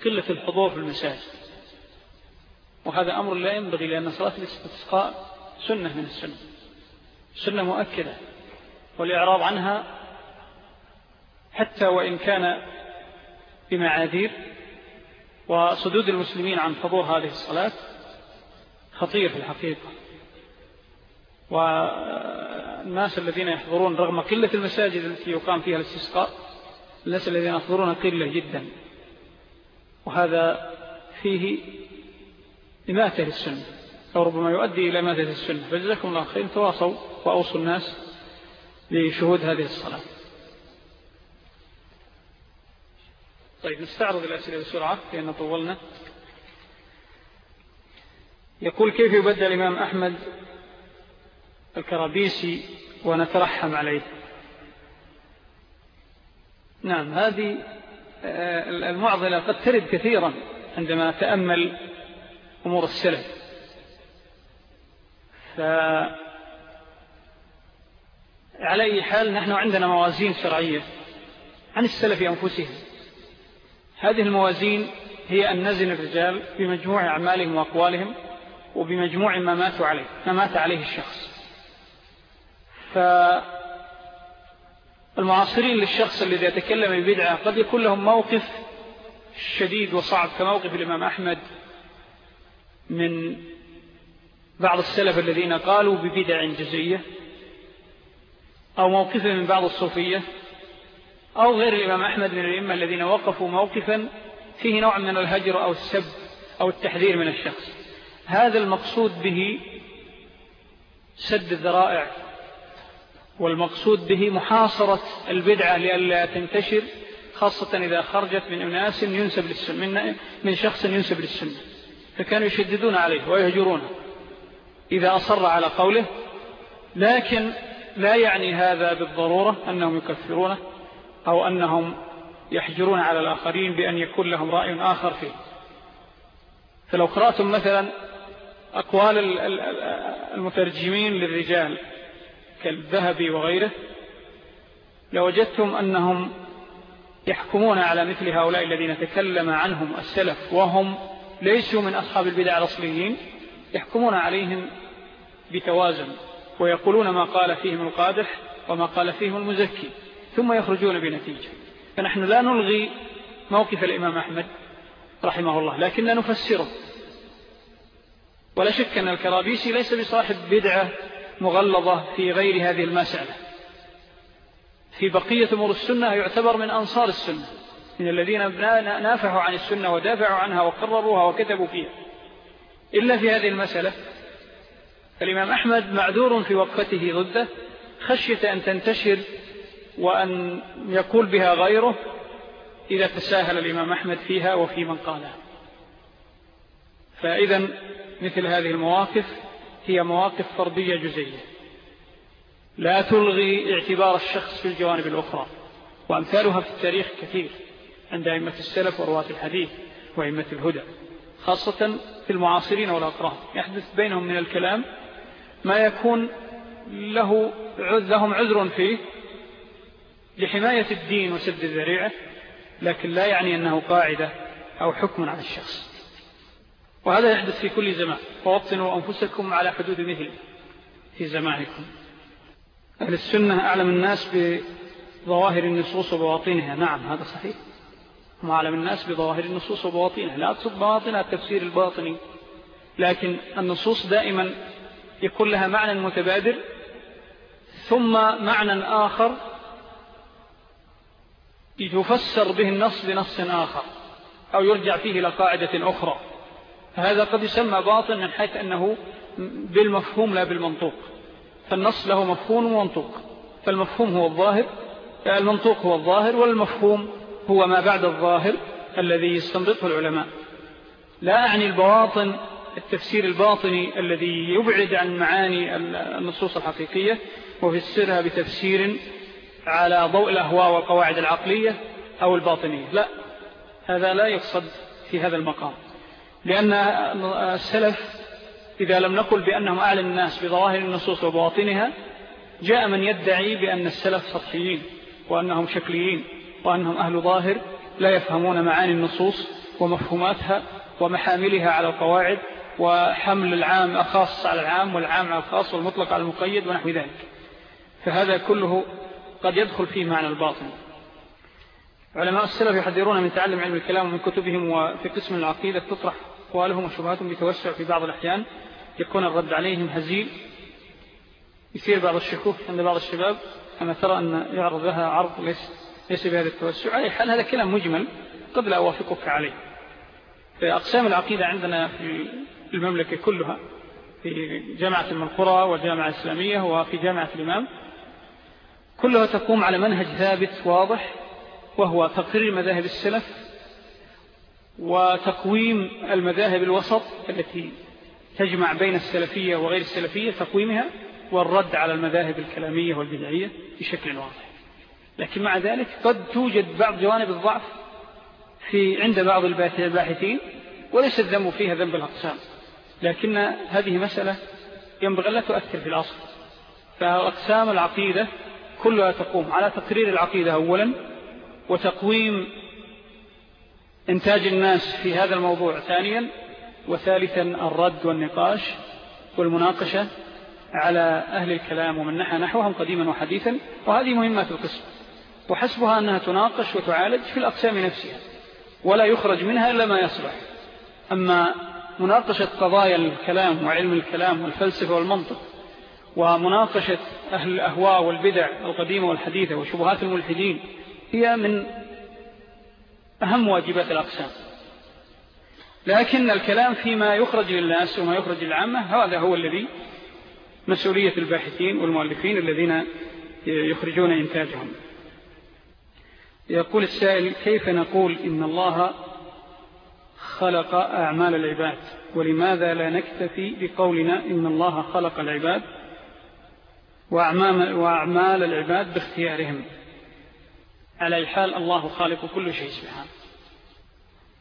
قلة الحضور في المساجد. وهذا أمر لا ينبغي لأن صلاة الاستسقاء سنة من السنة. سنة مؤكدة. والإعراض عنها حتى وإن كان بمعاذير وصدود المسلمين عن حضور هذه الصلاة خطير في الحقيقة. والناس الذين يحضرون رغم قلة المساجد التي يقام فيها الاستسقاء الناس الذين يحضرون قلة جدا. وهذا فيه إماتة للسنة أو ربما يؤدي إلى إماتة السنة؟ فجزاكم الله خير. تواصوا وأوصوا الناس لشهود هذه الصلاة. طيب نستعرض الأسئلة بسرعة لأن طولنا. يقول كيف يبدل الإمام أحمد الكرابيسي ونترحم عليه؟ نعم هذه آه، المعضلة قد ترد كثيرا عندما تأمل أمور السلف. فعلى أي حال نحن عندنا موازين شرعية عن السلف أنفسهم. هذه الموازين هي أن نزن الرجال بمجموع أعمالهم وأقوالهم وبمجموع ما ماتوا عليه ما مات عليه الشخص. فالمعاصرين للشخص الذي يتكلم ببدعة قد يكون لهم موقف شديد وصعب كموقف الإمام أحمد من بعض السلف الذين قالوا ببدع جزئية أو موقفه من بعض الصوفية أو غير الإمام أحمد من الإمة الذين وقفوا موقفا فيه نوع من الهجر أو السب أو التحذير من الشخص. هذا المقصود به سد الذرائع والمقصود به محاصرة البدعة لألا تنتشر خاصة إذا خرجت من أناس ينسب للسنة من شخص ينسب للسنة. فكانوا يشددون عليه ويهجرونه إذا أصر على قوله لكن لا يعني هذا بالضرورة أنهم يكفرونه أو أنهم يحجرون على الآخرين بأن يكون لهم رأي آخر فيه. فلو قرأتم مثلا أقوال المترجمين للرجال كالذهبي وغيره لوجدتم أنهم يحكمون على مثل هؤلاء الذين تكلم عنهم السلف وهم ليسوا من أصحاب البدع الأصليين يحكمون عليهم بتوازن ويقولون ما قال فيهم القادح وما قال فيهم المزكي ثم يخرجون بنتيجة. فنحن لا نلغي موقف الإمام أحمد رحمه الله لكن نفسره. ولا شك أن الكرابيسي ليس بصاحب بدعة مغلظة في غير هذه المسألة. في بقية أمور السنة يعتبر من أنصار السنة. من الذين نافحوا عن السنة ودافعوا عنها وقرروها وكتبوا فيها. إلا في هذه المسألة فالإمام أحمد معذور في وقفته ضده خشية أن تنتشر وأن يقول بها غيره إذا تساهل الإمام أحمد فيها وفي من قالها. فإذا مثل هذه المواقف هي مواقف فردية جزية لا تلغي اعتبار الشخص في الجوانب الأخرى وأمثالها في التاريخ كثير. عند أئمة السلف ورواة الحديث وأئمة الهدى خاصة في المعاصرين والأقران. يحدث بينهم من الكلام ما يكون له لهم عذر فيه لحماية الدين وسد الذريعة لكن لا يعني أنه قاعدة أو حكم على الشخص. وهذا يحدث في كل زمان. فوطنوا أنفسكم على حدود مثل في زمانكم. أهل السنة أعلم الناس بظواهر النصوص وبواطنها. نعم هذا صحيح. هم أعلم الناس بظواهر النصوص وبواطنها. لا أقصد بواطنها التفسير الباطني. لكن النصوص دائما يكون لها معنى متبادر ثم معنى آخر يفسر به النص بنص آخر أو يرجع فيه إلى قاعدة أخرى. هذا قد يسمى باطن من حيث أنه بالمفهوم لا بالمنطوق. فالنص له مفهوم ومنطوق. فالمفهوم هو الظاهر المنطوق هو الظاهر والمفهوم هو ما بعد الظاهر الذي يستنبطه العلماء. لا أعني البواطن التفسير الباطني الذي يبعد عن معاني النصوص الحقيقية وفسرها بتفسير على ضوء الأهواء والقواعد العقلية أو الباطنية. لا هذا لا يقصد في هذا المقام. لأن السلف إذا لم نقل بأنهم أعلم الناس بظواهر النصوص وبواطنها جاء من يدعي بأن السلف سطحيين وأنهم شكليين. وأنهم أهل ظاهر لا يفهمون معاني النصوص ومفهوماتها ومحاملها على القواعد وحمل العام الخاص على العام والعام على الخاص والمطلق على المقيد ونحو ذلك. فهذا كله قد يدخل فيه معنى الباطن. علماء السلف يحذرون من تعلم علم الكلام من كتبهم وفي قسم العقيدة تطرح أقوالهم وشبهاتهم بتوسع في بعض الأحيان يكون الرد عليهم هزيل. يصير بعض الشكوك عند بعض الشباب أنا ترى أن يعرض لها عرض ليس, ليس بهذا التوسع. على حال هذا كلام مجمل قد لا أوافقك عليه. أقسام العقيدة عندنا في المملكة كلها في جامعة المنقرة والجامعة الإسلامية وفي جامعة الإمام كلها تقوم على منهج ثابت واضح وهو تقرير مذاهب السلف وتقويم المذاهب الوسط التي تجمع بين السلفية وغير السلفية تقويمها والرد على المذاهب الكلامية والبدعية بشكل واضح. لكن مع ذلك قد توجد بعض جوانب الضعف في عند بعض الباحثين وليس الذنب فيها ذنب الأقسام. لكن هذه مسألة ينبغي لا تؤثر في الأصل. فأقسام العقيدة كلها تقوم على تقرير العقيدة أولا وتقويم إنتاج الناس في هذا الموضوع ثانيا وثالثا الرد والنقاش والمناقشة على أهل الكلام ومن نحى نحوهم قديما وحديثا. وهذه مهمة القسم. وحسبها أنها تناقش وتعالج في الأقسام نفسها ولا يخرج منها إلا ما يصلح. أما مناقشة قضايا الكلام وعلم الكلام والفلسفة والمنطق ومناقشة أهل الأهواء والبدع القديمة والحديثة وشبهات الملحدين هي من أهم واجبات الأقسام. لكن الكلام فيما يخرج للناس وما يخرج للعامة هذا هو الذي مسؤولية الباحثين والمؤلفين الذين يخرجون إنتاجهم. يقول السائل كيف نقول إن الله خلق أعمال العباد؟ ولماذا لا نكتفي بقولنا إن الله خلق العباد وأعمال العباد باختيارهم؟ على الحال الله خالق كل شيء سبحانه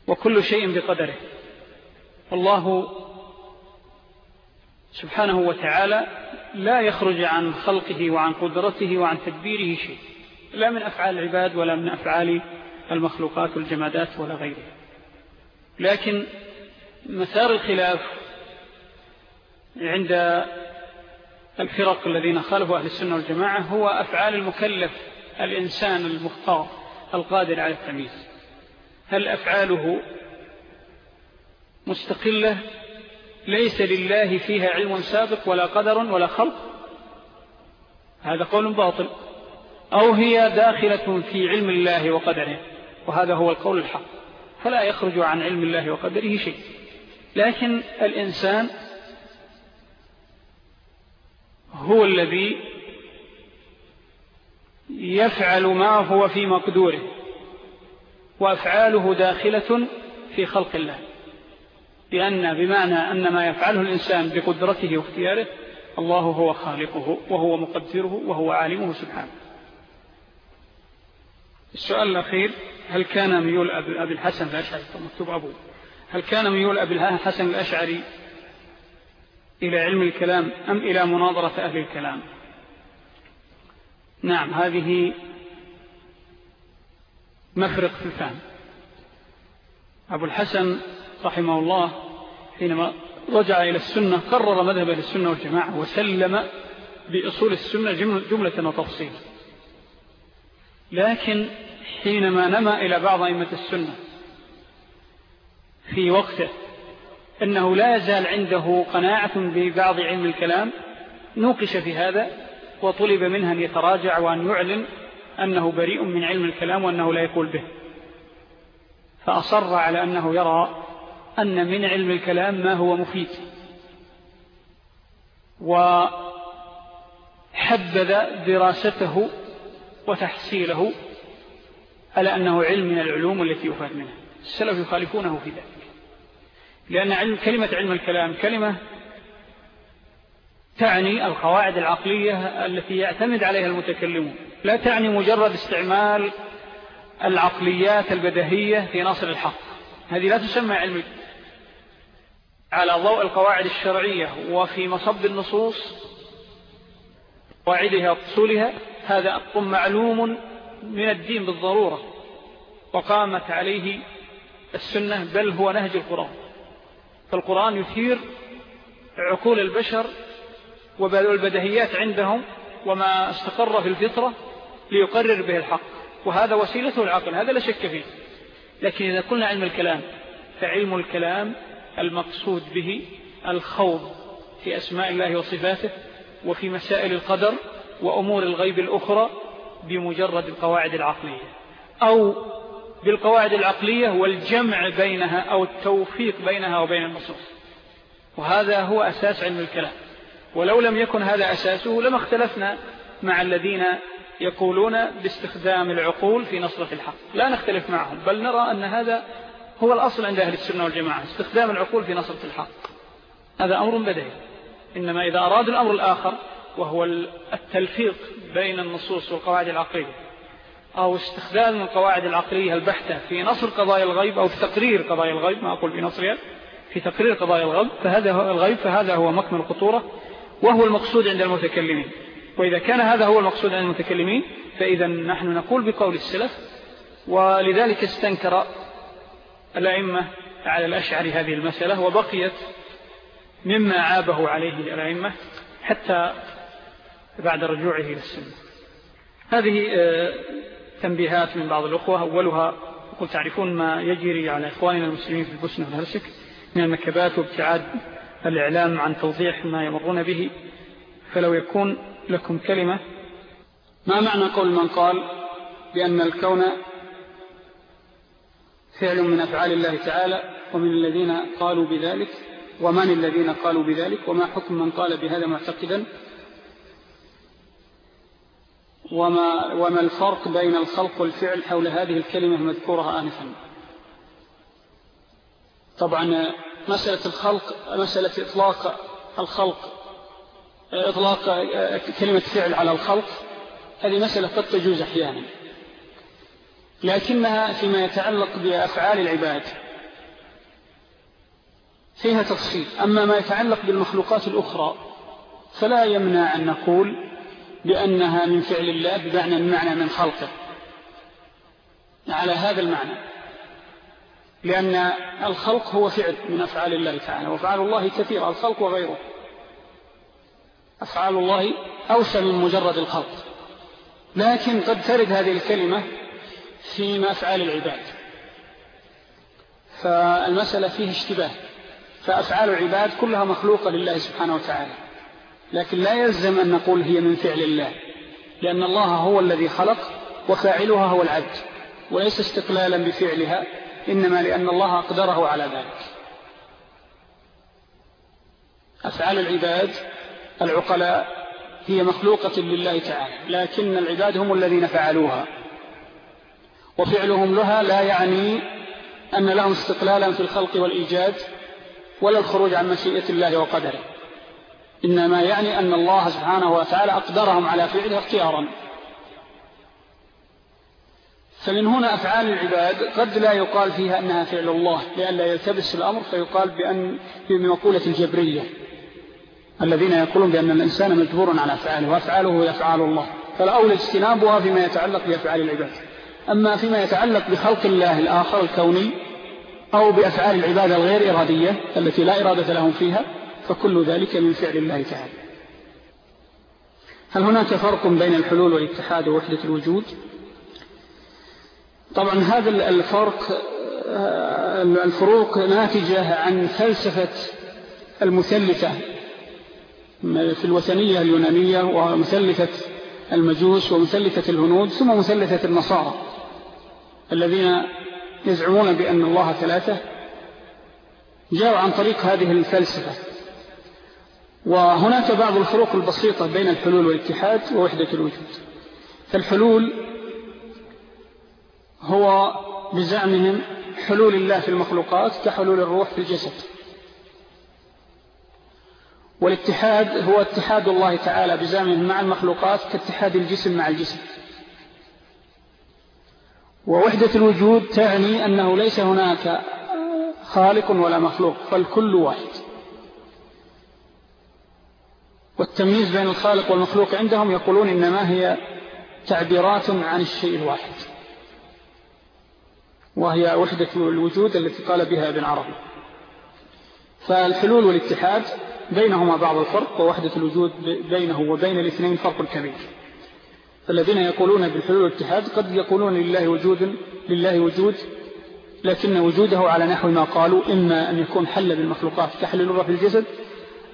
وكل شيء بقدره. الله سبحانه وتعالى لا يخرج عن خلقه وعن قدرته وعن تدبيره شيء. لا من أفعال العباد ولا من أفعال المخلوقات والجمادات ولا غيره لكن مسار الخلاف عند الفرق الذين خالفوا أهل السنة والجماعة هو أفعال المكلف الإنسان المختار القادر على التمييز. هل أفعاله مستقلة؟ ليس لله فيها علم سابق ولا قدر ولا خلق؟ هذا قول باطل. أو هي داخلة في علم الله وقدره وهذا هو القول الحق. فلا يخرج عن علم الله وقدره شيء. لكن الإنسان هو الذي يفعل ما هو في مقدوره وأفعاله داخلة في خلق الله. لأن بمعنى أن ما يفعله الإنسان بقدرته واختياره الله هو خالقه وهو مقدره وهو عالمه سبحانه. السؤال الأخير هل كان ميول أبي الحسن الأشعري مكتوب أبو هل كان ميول أبي الحسن الأشعري إلى علم الكلام أم إلى مناظرة أهل الكلام؟ نعم هذه مفرق في الفهم. أبو الحسن رحمه الله حينما رجع إلى السنة قرر مذهب للسنة والجماعة وسلم بأصول السنة جملة وتفصيل. لكن حينما نما إلى بعض أئمة السنة في وقته أنه لا يزال عنده قناعة ببعض علم الكلام نوقش في هذا وطلب منها أن يتراجع وأن يعلن أنه بريء من علم الكلام وأنه لا يقول به. فأصر على أنه يرى أن من علم الكلام ما هو مفيد. وحبذ دراسته وتحصيله على أنه علم من العلوم التي يفاد منها. السلف يخالفونه في ذلك. لأن علم كلمة علم الكلام كلمة تعني القواعد العقلية التي يعتمد عليها المتكلمون. لا تعني مجرد استعمال العقليات البدهية في نصر الحق. هذه لا تسمى علم على ضوء القواعد الشرعية وفي مصب النصوص قواعدها وأصولها هذا معلوم من الدين بالضرورة وقامت عليه السنة بل هو نهج القرآن. فالقرآن يثير عقول البشر والبدهيات عندهم وما استقر في الفطرة ليقرر به الحق. وهذا وسيلته العقل هذا لا شك فيه. لكن إذا قلنا علم الكلام فعلم الكلام المقصود به الخوض في أسماء الله وصفاته وفي مسائل القدر وأمور الغيب الأخرى بمجرد القواعد العقلية أو بالقواعد العقلية والجمع بينها أو التوفيق بينها وبين النصوص. وهذا هو أساس علم الكلام. ولو لم يكن هذا أساسه لما اختلفنا مع الذين يقولون باستخدام العقول في نصرة الحق. لا نختلف معهم بل نرى أن هذا هو الأصل عند أهل السنة والجماعة استخدام العقول في نصرة الحق. هذا أمر بدهي إنما إذا أراد الأمر الآخر وهو التلفيق بين النصوص والقواعد العقلية أو استخدام القواعد العقلية البحتة في نصر قضايا الغيب أو في تقرير قضايا الغيب ما أقول في نصرها في تقرير قضايا الغيب فهذا هو الغيب فهذا هو مكمن الخطورة وهو المقصود عند المتكلمين. وإذا كان هذا هو المقصود عند المتكلمين فإذا نحن نقول بقول السلف ولذلك استنكر الأئمة على الأشعر هذه المسألة وبقيت مما عابه عليه الأئمة حتى بعد رجوعه إلى السنة. هذه آه، تنبيهات من بعض الأخوة. أولها قل تعرفون ما يجري على إخواننا المسلمين في البسنة والهرسك من المكبات وابتعاد الإعلام عن توضيح ما يمرون به. فلو يكون لكم كلمة ما معنى قول من قال؟ بأن الكون فعل من أفعال الله تعالى ومن الذين قالوا بذلك ومن الذين قالوا بذلك وما حكم من قال بهذا معتقدا؟ وما, وما الفرق بين الخلق والفعل حول هذه الكلمة المذكورة آنفا. طبعا مسألة الخلق مسألة إطلاق الخلق إطلاق كلمة فعل على الخلق هذه مسألة قد تجوز أحيانا. لكنها فيما يتعلق بأفعال العباد فيها تفصيل. أما ما يتعلق بالمخلوقات الأخرى فلا يمنع أن نقول بأنها من فعل الله بمعنى المعنى من خلقه. على هذا المعنى. لأن الخلق هو فعل من أفعال الله تعالى وفعل الله كثير الخلق وغيره. أفعال الله أوسع من مجرد الخلق. لكن قد ترد هذه الكلمة في أفعال العباد. فالمسألة فيه اشتباه. فأفعال العباد كلها مخلوقة لله سبحانه وتعالى. لكن لا يلزم أن نقول هي من فعل الله لأن الله هو الذي خلق وفاعلها هو العبد وليس استقلالا بفعلها إنما لأن الله أقدره على ذلك. أفعال العباد العقلاء هي مخلوقة لله تعالى لكن العباد هم الذين فعلوها وفعلهم لها لا يعني أن لهم استقلالا في الخلق والإيجاد ولا الخروج عن مشيئة الله وقدره. إنما يعني أن الله سبحانه وتعالى أقدرهم على فعله اختيارا. فمن هنا أفعال العباد قد لا يقال فيها أنها فعل الله لأن لا يلتبس الأمر فيقال بأن بمقولة الجبرية الذين يقولون بأن الإنسان مجبور على أفعاله وأفعاله يفعال الله. فالأول اجتنابها فيما يتعلق بأفعال العباد. أما فيما يتعلق بخلق الله الآخر الكوني أو بأفعال العبادة الغير إرادية التي لا إرادة لهم فيها فكل ذلك من فعل الله تعالى. هل هناك فرق بين الحلول والاتحاد ووحدة الوجود؟ طبعا هذا الفرق الفروق ناتجة عن فلسفة المثلثة في الوثنية اليونانية ومثلثة المجوس ومثلثة الهنود ثم مثلثة النصارى الذين يزعمون بأن الله ثلاثة. جاءوا عن طريق هذه الفلسفة. وهناك بعض الفروق البسيطة بين الحلول والاتحاد ووحدة الوجود. فالحلول هو بزعمهم حلول الله في المخلوقات كحلول الروح في الجسد. والاتحاد هو اتحاد الله تعالى بزعمهم مع المخلوقات كاتحاد الجسم مع الجسم ووحدة الوجود تعني أنه ليس هناك خالق ولا مخلوق فالكل واحد. والتمييز بين الخالق والمخلوق عندهم يقولون إنما هي تعبيرات عن الشيء الواحد. وهي وحدة الوجود التي قال بها ابن عربي. فالحلول والاتحاد بينهما بعض الفرق ووحدة الوجود بينه وبين الاثنين فرق كبير. فالذين يقولون بالحلول والاتحاد قد يقولون لله وجود لله وجود لكن وجوده على نحو ما قالوا إما أن يكون حل بالمخلوقات كحل الروح الجسد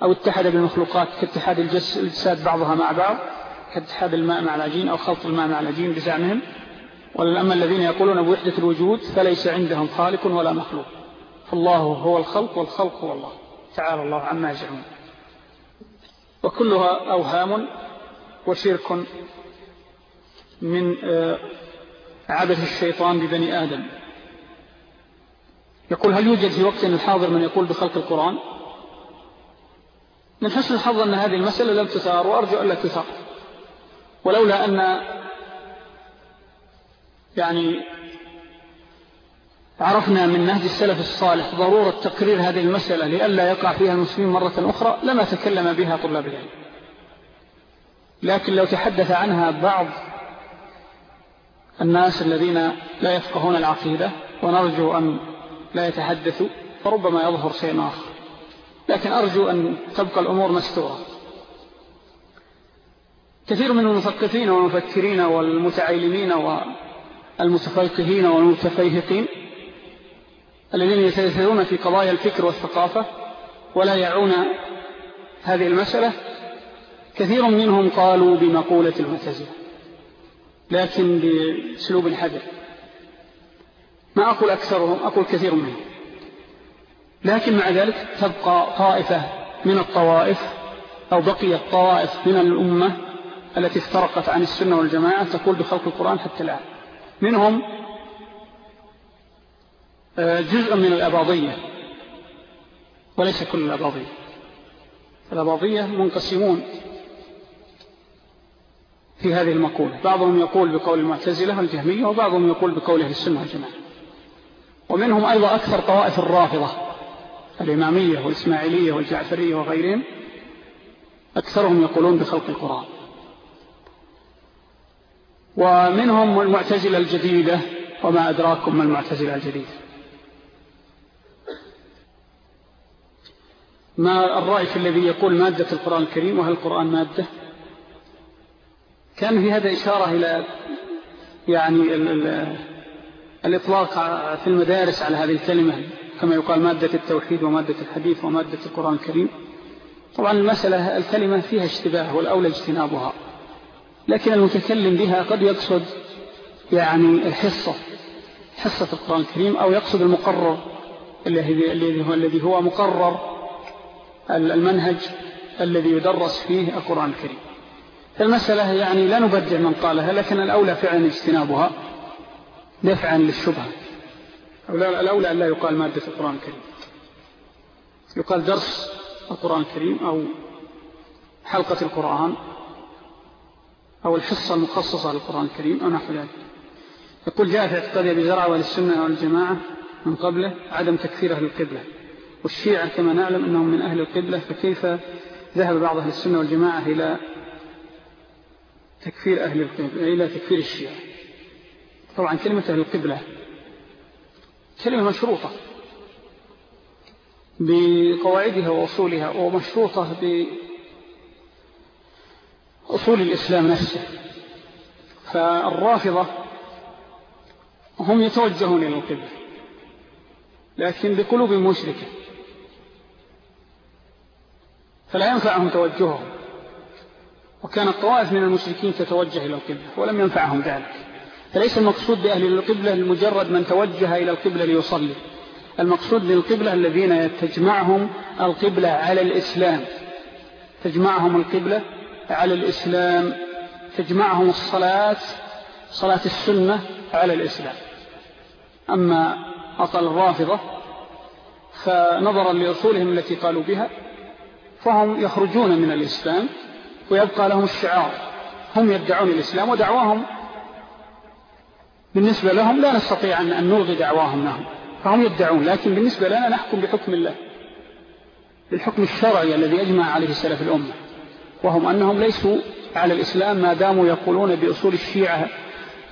أو اتحد بالمخلوقات كاتحاد الجسد بعضها مع بعض كاتحاد الماء مع العجين أو خلط الماء مع العجين بزعمهم. ولأما الذين يقولون بوحدة الوجود فليس عندهم خالق ولا مخلوق. فالله هو الخلق والخلق هو الله. تعالى الله عما يزعمون. وكلها أوهام وشرك من آه، عبث الشيطان ببني آدم. يقول هل يوجد في وقت الحاضر من يقول بخلق القرآن؟ من حسن الحظ أن هذه المسألة لم تثار وأرجو أن لا تثار. ولولا أن يعني عرفنا من نهج السلف الصالح ضرورة تقرير هذه المسألة لئلا يقع فيها المسلمين مرة أخرى لما تكلم بها طلاب العلم. لكن لو تحدث عنها بعض الناس الذين لا يفقهون العقيدة ونرجو أن لا يتحدثوا فربما يظهر شيء آخر. لكن أرجو أن تبقى الأمور مستورة. كثير من المثقفين والمفكرين والمتعلمين والمتفيقهين والمتفيهقين الذين يتأثرون في قضايا الفكر والثقافة ولا يعون هذه المسألة كثير منهم قالوا بمقولة المتزلة لكن بسلوب الحذر ما أقول أكثرهم أقول كثير منهم. لكن مع ذلك تبقى طائفة من الطوائف أو بقيت طوائف من الأمة التي افترقت عن السنة والجماعة تقول بخلق القرآن حتى الآن. منهم آه، جزء من الأباضية وليس كل الأباضية. الأباضية منقسمون في هذه المقولة. بعضهم يقول بقول المعتزلة والجهمية وبعضهم يقول بقول أهل السنة والجماعة. ومنهم أيضا أكثر طوائف الرافضة. الإمامية والإسماعيلية والجعفرية وغيرهم أكثرهم يقولون بخلق القرآن. ومنهم المعتزلة الجديدة وما أدراكم ما المعتزلة الجديدة. ما الرأي في الذي يقول مادة القرآن الكريم وهل القرآن مادة؟ كان في هذا إشارة إلى يعني الإطلاق في المدارس على هذه الكلمة. كما يقال مادة التوحيد ومادة الحديث ومادة القرآن الكريم. طبعا المسألة الكلمة فيها اشتباه والأولى اجتنابها. لكن المتكلم بها قد يقصد يعني الحصة حصة القرآن الكريم أو يقصد المقرر الذي هو, الذي هو مقرر المنهج الذي يدرس فيه القرآن الكريم. المسألة يعني لا نبدع من قالها لكن الأولى فعلا اجتنابها دفعا للشبهة. الأولى أن لا يقال مادة القرآن الكريم. يقال درس القرآن الكريم أو حلقة القرآن أو الحصة المخصصة للقرآن الكريم أو نحو ذلك. يقول جاء في اعتقاد أبي والسنة والجماعة من قبله عدم تكفير أهل القبلة. والشيعة كما نعلم أنهم من أهل القبلة فكيف ذهب بعض أهل السنة والجماعة إلى تكفير أهل القبلة إلى تكفير الشيعة؟ طبعا كلمة أهل القبلة كلمة مشروطة بقواعدها وأصولها ومشروطة بأصول الإسلام نفسه. فالرافضة هم يتوجهون إلى القبلة لكن بقلوب مشركة. فلا ينفعهم توجههم وكانت طوائف من المشركين تتوجه إلى القبلة ولم ينفعهم ذلك. فليس المقصود بأهل القبلة المجرد من توجه إلى القبلة ليصلي. المقصود بالقبلة الذين تجمعهم القبلة على الإسلام. تجمعهم القبلة على الإسلام. تجمعهم الصلاة صلاة السنة على الإسلام. أما أطل الرافضة فنظرا لأصولهم التي قالوا بها فهم يخرجون من الإسلام ويبقى لهم الشعار. هم يدعون الإسلام ودعواهم بالنسبة لهم لا نستطيع أن نلغي دعواهم لهم. فهم يدعون لكن بالنسبة لنا نحكم بحكم الله. بالحكم الشرعي الذي أجمع عليه السلف الأمة. وهم أنهم ليسوا على الإسلام ما داموا يقولون بأصول الشيعة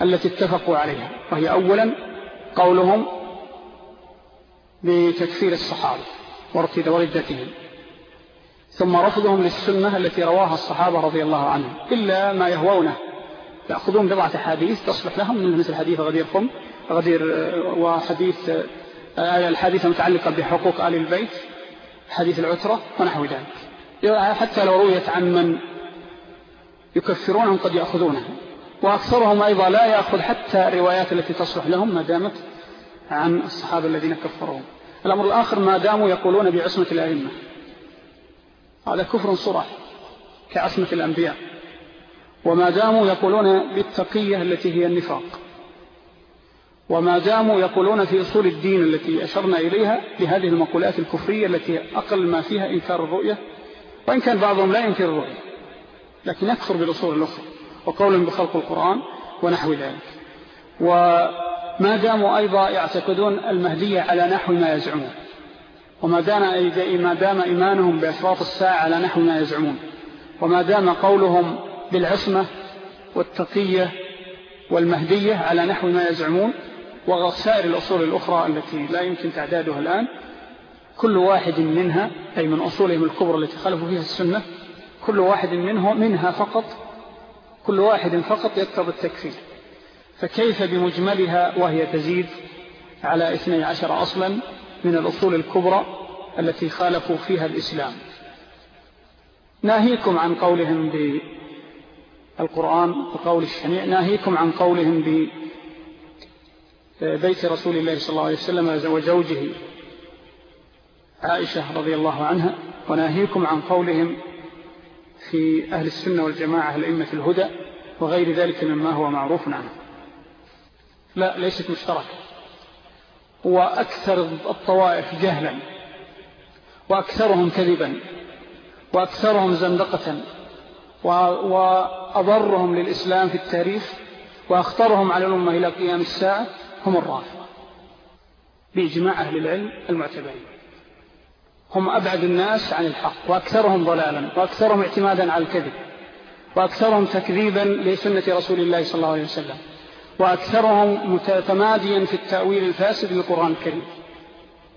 التي اتفقوا عليها. وهي أولا قولهم بتكفير الصحابة وردتهم ثم رفضهم للسنة التي رواها الصحابة رضي الله عنهم. إلا ما يهوونه. يأخذون بضعة حديث تصلح لهم مثل حديث غدير قم غدير وحديث آه، الحديث المتعلقة بحقوق آل البيت حديث العترة ونحو ذلك. حتى لو رويت عن من يكفرونهم قد يأخذونه. وأكثرهم أيضا لا يأخذ حتى الروايات التي تصلح لهم ما دامت عن الصحابة الذين كفرهم الأمر الآخر ما داموا يقولون بعصمة الأئمة. هذا كفر صرح كعصمة الأنبياء. وما داموا يقولون بالتقية التي هي النفاق. وما داموا يقولون في أصول الدين التي أشرنا إليها لهذه المقولات الكفرية التي أقل ما فيها إنكار الرؤية وإن كان بعضهم لا ينكر الرؤية لكن يكفر بالأصول الأخرى وقول بخلق القرآن ونحو ذلك. وما داموا أيضا يعتقدون المهدية على نحو ما يزعمون وما دام, ما دام إيمانهم بأشراط الساعة على نحو ما يزعمون وما دام قولهم بالعصمة والتقية والمهدية على نحو ما يزعمون وسائر الأصول الأخرى التي لا يمكن تعدادها الآن. كل واحد منها أي من أصولهم الكبرى التي خلفوا فيها السنة كل واحد منه منها فقط كل واحد فقط يقتضي التكفير. فكيف بمجملها وهي تزيد على 12 أصلا من الأصول الكبرى التي خالفوا فيها الإسلام؟ ناهيكم عن قولهم بالقرآن وقول الشنيع ناهيكم عن قولهم ببيت رسول الله صلى الله عليه وسلم وزوجه عائشة رضي الله عنها وناهيكم عن قولهم في أهل السنة والجماعة الأئمة الهدى وغير ذلك مما هو معروف عنه. لا ليست مشتركة. وأكثر الطوائف جهلا وأكثرهم كذبا وأكثرهم زندقة. وأضرهم للإسلام في التاريخ وأخطرهم على الأمة إلى قيام الساعة هم الرافضة بإجماع أهل العلم المعتبرين. هم أبعد الناس عن الحق وأكثرهم ضلالا وأكثرهم اعتمادا على الكذب وأكثرهم تكذيبا لسنة رسول الله صلى الله عليه وسلم وأكثرهم متماديا في التأويل الفاسد للقرآن الكريم.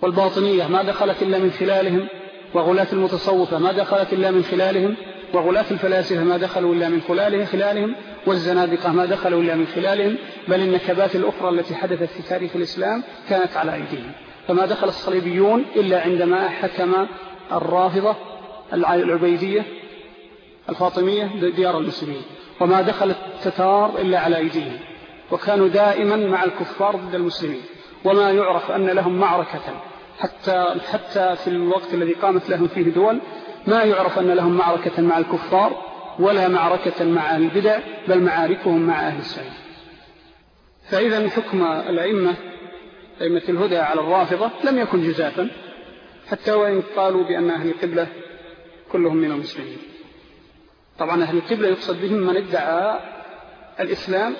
والباطنية ما دخلت إلا من خلالهم وغلاة المتصوفة ما دخلت إلا من خلالهم وغلاة الفلاسفة ما دخلوا إلا من خلالهم, خلالهم والزنادقة ما دخلوا إلا من خلالهم بل النكبات الأخرى التي حدثت في تاريخ الإسلام كانت على أيديهم. فما دخل الصليبيون إلا عندما حكم الرافضة العبيدية الفاطمية ديار المسلمين. وما دخل التتار إلا على أيديهم. وكانوا دائما مع الكفار ضد المسلمين. وما يعرف أن لهم معركة. حتى, حتى في الوقت الذي قامت لهم فيه دول ما يعرف أن لهم معركة مع الكفار ولا معركة مع البدع بل معاركهم مع أهل السنة فإذا حكم الأئمة أئمة الهدى على الرافضة لم يكن جزافا حتى وإن قالوا بأن أهل القبلة كلهم من المسلمين. طبعا أهل القبلة يقصد بهم من ادعى الإسلام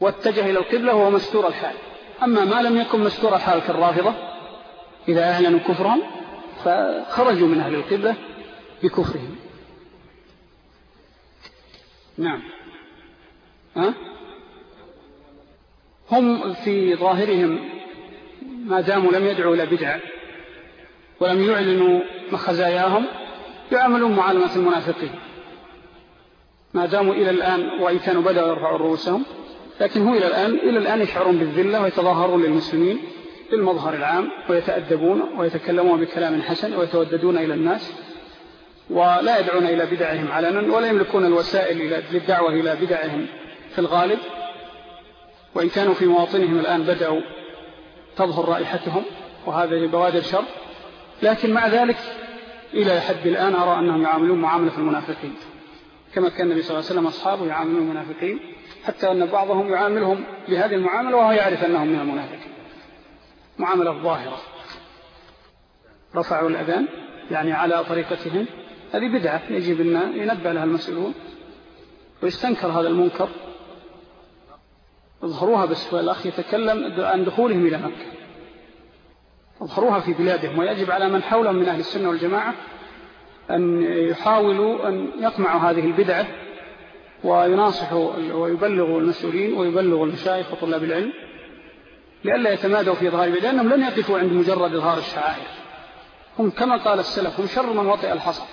واتجه إلى القبلة وهو مستور الحال. أما ما لم يكن مستور الحال كالرافضة إذا أعلنوا كفرهم فخرجوا من أهل القبلة بكفرهم. نعم. ها؟ هم في ظاهرهم ما داموا لم يدعوا إلى بدع ولم يعلنوا مخزاياهم يعملون معالمة المنافقين. ما داموا إلى الآن وإن كانوا بدأوا يرفعوا رؤوسهم لكن هو إلى الآن, إلى الآن يشعرون بالذلة ويتظاهرون للمسلمين. بالمظهر العام ويتأدبون ويتكلمون بكلام حسن ويتوددون إلى الناس ولا يدعون إلى بدعهم علنا ولا يملكون الوسائل للدعوة إلى بدعهم في الغالب. وإن كانوا في مواطنهم الآن بدأوا تظهر رائحتهم وهذا بوادر شر. لكن مع ذلك إلى حد الآن أرى أنهم يعاملون معاملة المنافقين. كما كان النبي صلى الله عليه وسلم أصحابه يعاملون المنافقين حتى أن بعضهم يعاملهم بهذه المعاملة وهو يعرف أنهم من المنافقين. معاملة ظاهرة. رفعوا الأذان يعني على طريقتهم. هذه بدعة يجب أن ينبه لها المسؤولون. ويستنكر هذا المنكر. اظهروها بس الأخ يتكلم عن دخولهم إلى مكة. اظهروها في بلادهم. ويجب على من حولهم من أهل السنة والجماعة أن يحاولوا أن يقمعوا هذه البدعة ويناصحوا ويبلغوا المسؤولين ويبلغوا المشايخ وطلاب العلم. لئلا يتمادوا في إظهار البدعة لأنهم لن يقفوا عند مجرد إظهار الشعائر. هم كما قال السلف هم شر من وطئ الحصر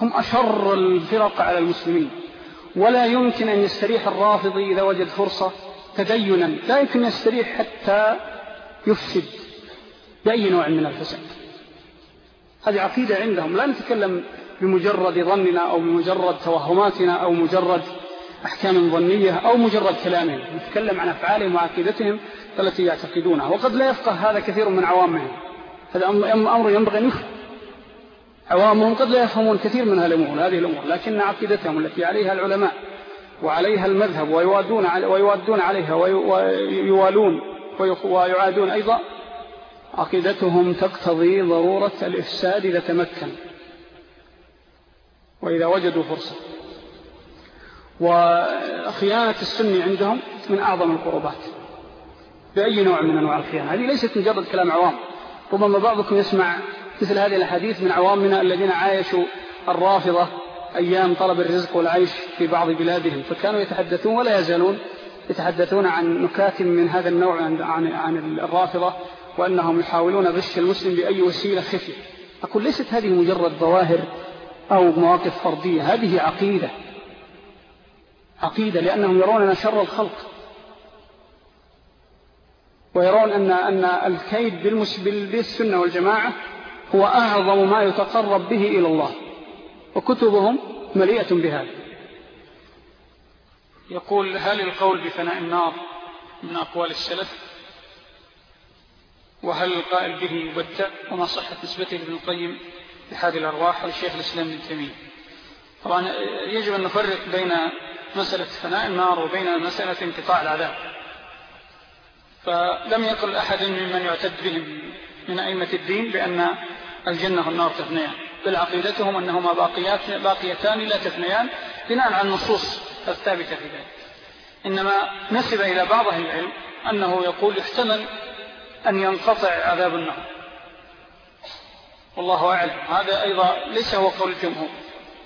هم أشر الفرق على المسلمين. ولا يمكن أن يستريح الرافضي إذا وجد فرصة تدينا. لا يمكن يستريح حتى يفسد بأي نوع من الفساد. هذه عقيدة عندهم. لا نتكلم بمجرد ظننا أو بمجرد توهماتنا أو مجرد أحكام ظنية أو مجرد كلامهم نتكلم عن أفعالهم وعقيدتهم التي يعتقدونها وقد لا يفقه هذا كثير من عوامهم. هذا أمر ينبغي أن يفهم. عوامهم قد لا يفهمون كثير من هذه الأمور لكن عقيدتهم التي عليها العلماء وعليها المذهب ويوادون, ويوادون عليها ويوالون ويعادون أيضا عقيدتهم تقتضي ضرورة الإفساد إذا تمكن. وإذا وجدوا فرصة. وخيانة السني عندهم من أعظم القربات. بأي نوع من أنواع الخيانة؟ هذه ليست مجرد كلام عوام. ربما بعضكم يسمع مثل هذه الحديث من عوامنا الذين عايشوا الرافضة أيام طلب الرزق والعيش في بعض بلادهم فكانوا يتحدثون ولا يزالون يتحدثون عن نكات من هذا النوع عن, عن الرافضة وأنهم يحاولون غش المسلم بأي وسيلة خفية. أقول ليست هذه مجرد ظواهر أو مواقف فردية هذه عقيدة. عقيدة لأنهم يروننا شر الخلق. ويرون أن, أن الكيد بالسنة والجماعة هو أعظم ما يتقرب به إلى الله. وكتبهم مليئة بهذا. يقول هل القول بفناء النار من أقوال السلف؟ وهل القائل به يبتع؟ وما صحة نسبته ابن القيم اتحاد الأرواح؟ للشيخ الإسلام ابن تيمية. طبعا يجب أن نفرق بين مسألة فناء النار وبين مسألة انقطاع العذاب. فلم يقل أحد ممن يعتد بهم من أئمة الدين بأن الجنة والنار تفنيان بل عقيدتهم أنهما باقيات باقيتان لا تفنيان بناء على النصوص الثابتة في ذلك. إنما نسب إلى بعض العلم أنه يقول يحتمل أن ينقطع عذاب النار. والله أعلم. هذا أيضا ليس هو قول الجمهور.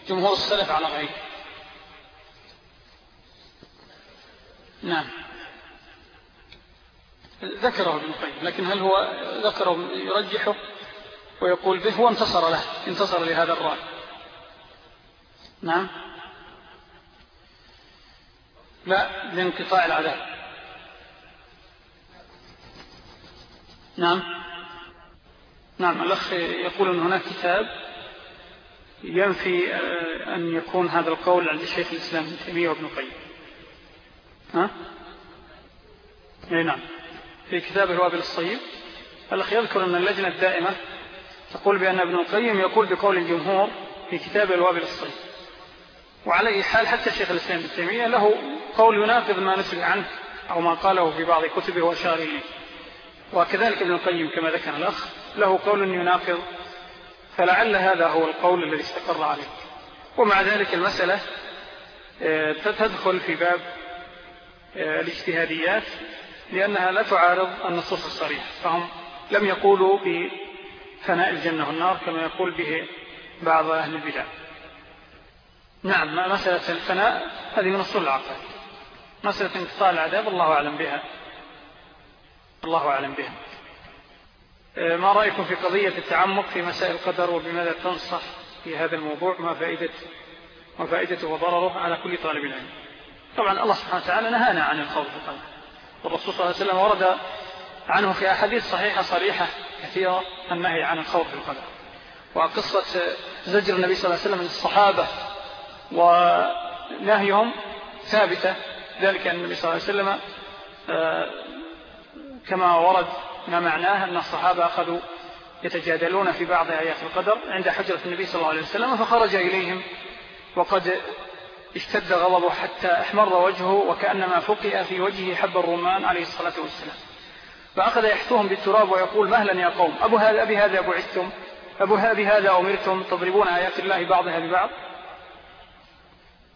جمهور السلف على غيره. نعم. ذكره ابن القيم لكن هل هو ذكره يرجحه ويقول به؟ هو انتصر له انتصر لهذا الرأي. نعم. لا لانقطاع العذاب. نعم. نعم الأخ يقول أن هناك كتاب ينفي آه، أن يكون هذا القول عند الشيخ الإسلام ابن تيمية وابن القيم. ها؟ أي نعم. في كتاب الوابل الصيب الأخ يذكر أن اللجنة الدائمة تقول بأن ابن القيم يقول بقول الجمهور في كتاب الوابل الصيب وعلى أي حال حتى الشيخ الإسلام ابن تيمية له قول يناقض ما نسل عنه أو ما قاله في بعض كتبه وشار إليه وكذلك ابن القيم كما ذكر الأخ له قول يناقض فلعل هذا هو القول الذي استقر عليه. ومع ذلك المسألة آه، تدخل في باب الاجتهاديات لأنها لا تعارض النصوص الصريحة فهم لم يقولوا بفناء الجنة والنار كما يقول به بعض أهل البدع. نعم مسألة الفناء هذه من أصول العقائد. مسألة انقطاع العذاب الله أعلم بها. الله أعلم بها. آه، ما رأيكم في قضية التعمق في مسائل القدر وبماذا تنصح في هذا الموضوع؟ ما فائدته وضرره على كل طالب العلم؟ طبعا الله سبحانه وتعالى نهانا عن الخوف في القدر والرسول صلى الله عليه وسلم ورد عنه في أحاديث صحيحة صريحة كثيرة النهي عن الخوف في القدر وقصة زجر النبي صلى الله عليه وسلم للصحابة ونهيهم ثابتة. ذلك أن النبي صلى الله عليه وسلم آه، كما ورد ما معناه أن الصحابة أخذوا يتجادلون في بعض آيات القدر عند حجرة النبي صلى الله عليه وسلم فخرج إليهم وقد اشتد غضبه حتى احمر وجهه وكأنما فقئ في وجهه حب الرمان عليه الصلاة والسلام. فأخذ يحثوهم بالتراب ويقول مهلا يا قوم أبو هذا أبي هذا بعثتم أبو هذا هذا أمرتم تضربون آيات الله بعضها ببعض؟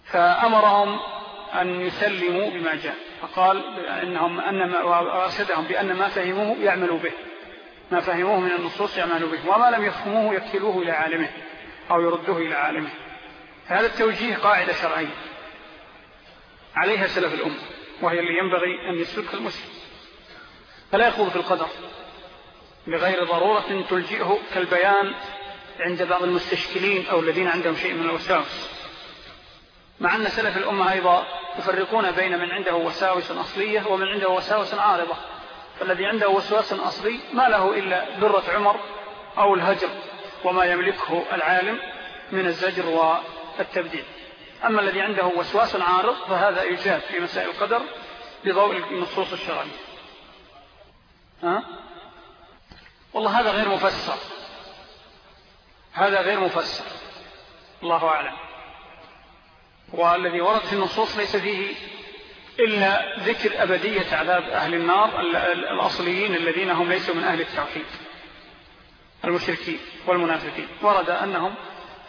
فأمرهم أن يسلموا بما جاء. فقال إنهم أن ما وأرشدهم بأن ما فهموه يعملوا به. ما فهموه من النصوص يعملوا به وما لم يفهموه يكلوه إلى عالمه أو يردوه إلى عالمه. هذا التوجيه قاعدة شرعية عليها سلف الأمة وهي اللي ينبغي أن يسلك المسلم. فلا يخوض في القدر بغير ضرورة تلجئه كالبيان عند بعض المستشكلين أو الذين عندهم شيء من الوساوس. مع أن سلف الأمة أيضا يفرقون بين من عنده وساوس أصلية ومن عنده وساوس عارضة. فالذي عنده وسواس أصلي ما له إلا ذرة عمر أو الهجر وما يملكه العالم من الزجر والتبديل أما الذي عنده وسواس عارض فهذا يجاب في مسائل القدر بضوء النصوص الشرعية. ها؟ والله هذا غير مفسر. هذا غير مفسر. الله أعلم. والذي ورد في النصوص ليس فيه إلا ذكر أبدية عذاب أهل النار الأصليين الذين هم ليسوا من أهل التوحيد. المشركين والمنافقين. ورد أنهم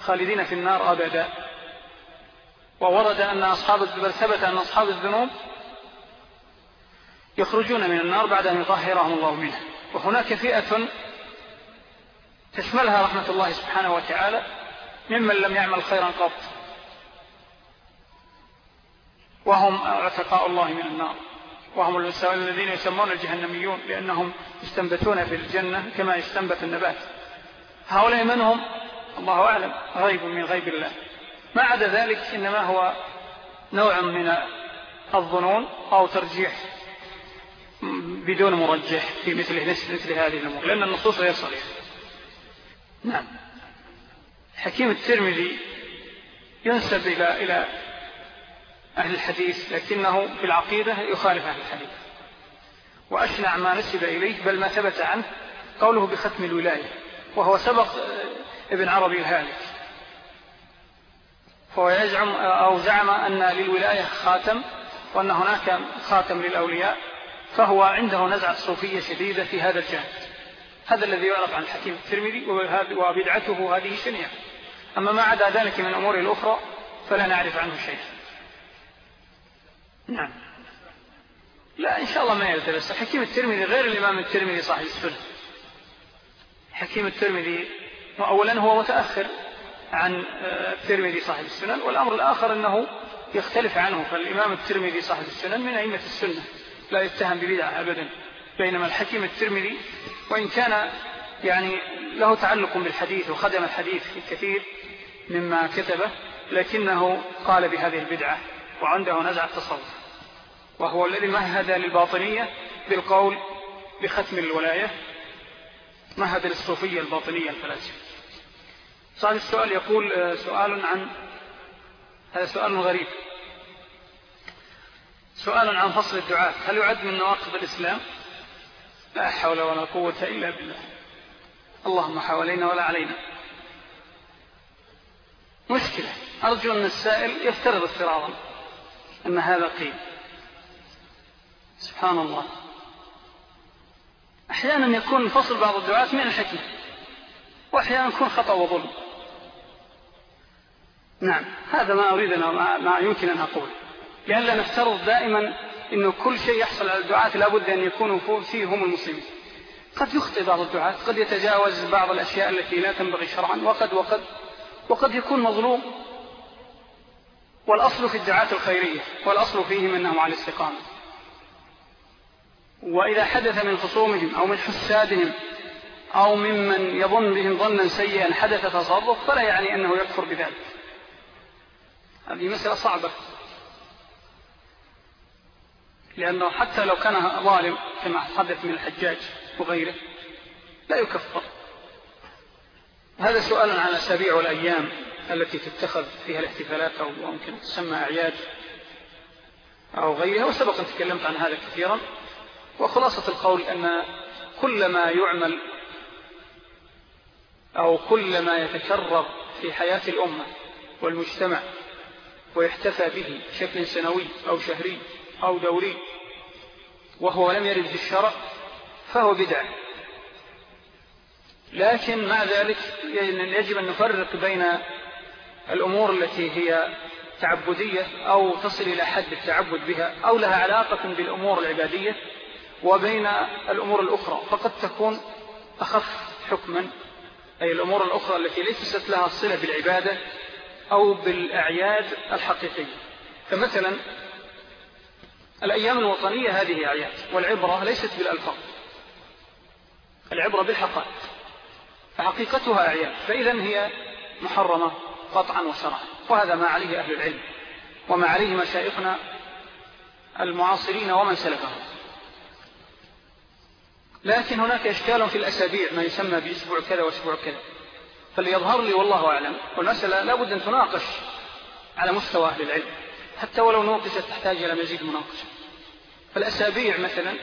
خالدين في النار أبدا. وورد أن أصحاب ثبت أن أصحاب الذنوب يخرجون من النار بعد أن يطهرهم الله منها. وهناك فئة تشملها رحمة الله سبحانه وتعالى ممن لم يعمل خيرا قط. وهم عتقاء الله من النار. وهم الذين يسمون الجهنميون لأنهم يستنبتون في الجنة كما يستنبت النبات. هؤلاء من هم؟ الله أعلم غيب من غيب الله. ما عدا ذلك إنما هو نوع من الظنون أو ترجيح بدون مرجح في مثل, مثل هذه الأمور لأن النصوص غير صريحة. نعم. حكيم الترمذي ينسب إلى, إلى أهل الحديث لكنه في العقيدة يخالف أهل الحديث. وأشنع ما نسب إليه بل ما ثبت عنه قوله بختم الولاية وهو سبق ابن عربي الهالك. فهو يزعم أو زعم أن للولاية خاتم وأن هناك خاتم للأولياء فهو عنده نزعة صوفية شديدة في هذا الجانب. هذا الذي يعرف عن الحكيم الترمذي وبدعته هذه شنيعة. أما ما عدا ذلك من الأمور الأخرى فلا نعرف عنه شيئا. نعم. لا إن شاء الله ما يلتبس. حكيم الترمذي غير الإمام الترمذي صاحب السنة. حكيم الترمذي أولا هو متأخر عن آه، الترمذي صاحب السنن والأمر الآخر أنه يختلف عنه فالإمام الترمذي صاحب السنن من أئمة السنة لا يتهم ببدعة أبدا بينما الحكيم الترمذي وإن كان يعني له تعلق بالحديث وخدم الحديث في كثير مما كتبه لكنه قال بهذه البدعة وعنده نزع التصوف وهو الذي مهد للباطنية بالقول بختم الولاية مهد للصوفية الباطنية الفلاسفة. صاحب السؤال يقول آه، سؤال عن هذا سؤال غريب. سؤال عن فصل الدعاء هل يعد من نواقض الإسلام؟ لا حول ولا قوة إلا بالله. اللهم حوالينا ولا علينا. مشكلة. أرجو أن السائل يفترض افتراضا أن هذا قيل. سبحان الله. أحيانا يكون فصل بعض الدعاة من الحكمة وأحيانا يكون خطأ وظلم. نعم. هذا ما أريد أن ما يمكن أن أقول. لأننا نفترض دائما أنه كل شيء يحصل على الدعاة لابد أن يكونوا فيه هم المسلمين قد يخطئ بعض الدعاة قد يتجاوز بعض الأشياء التي لا تنبغي شرعا وقد وقد وقد يكون مظلوم. والأصل في الدعاة الخيرية والأصل فيهم أنهم على الاستقامة. وإذا حدث من خصومهم أو من حسادهم أو ممن يظن بهم ظنا سيئا حدث تصرف فلا يعني أنه يكفر بذلك. هذه مسألة صعبة. لأنه حتى لو كان ظالم كما حدث من الحجاج وغيره لا يكفر. هذا سؤال عن الأسابيع والأيام التي تتخذ فيها الاحتفالات أو ممكن تسمى أعياد أو غيرها وسبق أن تكلمت عن هذا كثيرا. وخلاصة القول أن كل ما يعمل أو كل ما يتكرر في حياة الأمة والمجتمع ويحتفى به بشكل سنوي أو شهري أو دوري وهو لم يرد في الشرع فهو بدعة لكن مع ذلك يجب أن نفرق بين الأمور التي هي تعبدية أو تصل إلى حد التعبد بها أو لها علاقة بالأمور العبادية وبين الأمور الأخرى. فقد تكون أخف حكما أي الأمور الأخرى التي ليست لها صلة بالعبادة أو بالأعياد الحقيقية. فمثلا الأيام الوطنية هذه أعياد والعبرة ليست بالألفاظ. العبرة بالحقائق. فحقيقتها أعياد. فإذا هي محرمة قطعا وشرعا وهذا ما عليه أهل العلم وما عليه مشايخنا المعاصرين ومن سلفهم. لكن هناك إشكال في الأسابيع ما يسمى بأسبوع كذا وأسبوع كذا. فليظهر لي والله أعلم. والمسألة لا بد أن تناقش على مستوى أهل العلم. حتى ولو نوقشت تحتاج إلى مزيد مناقشة. فالأسابيع مثلا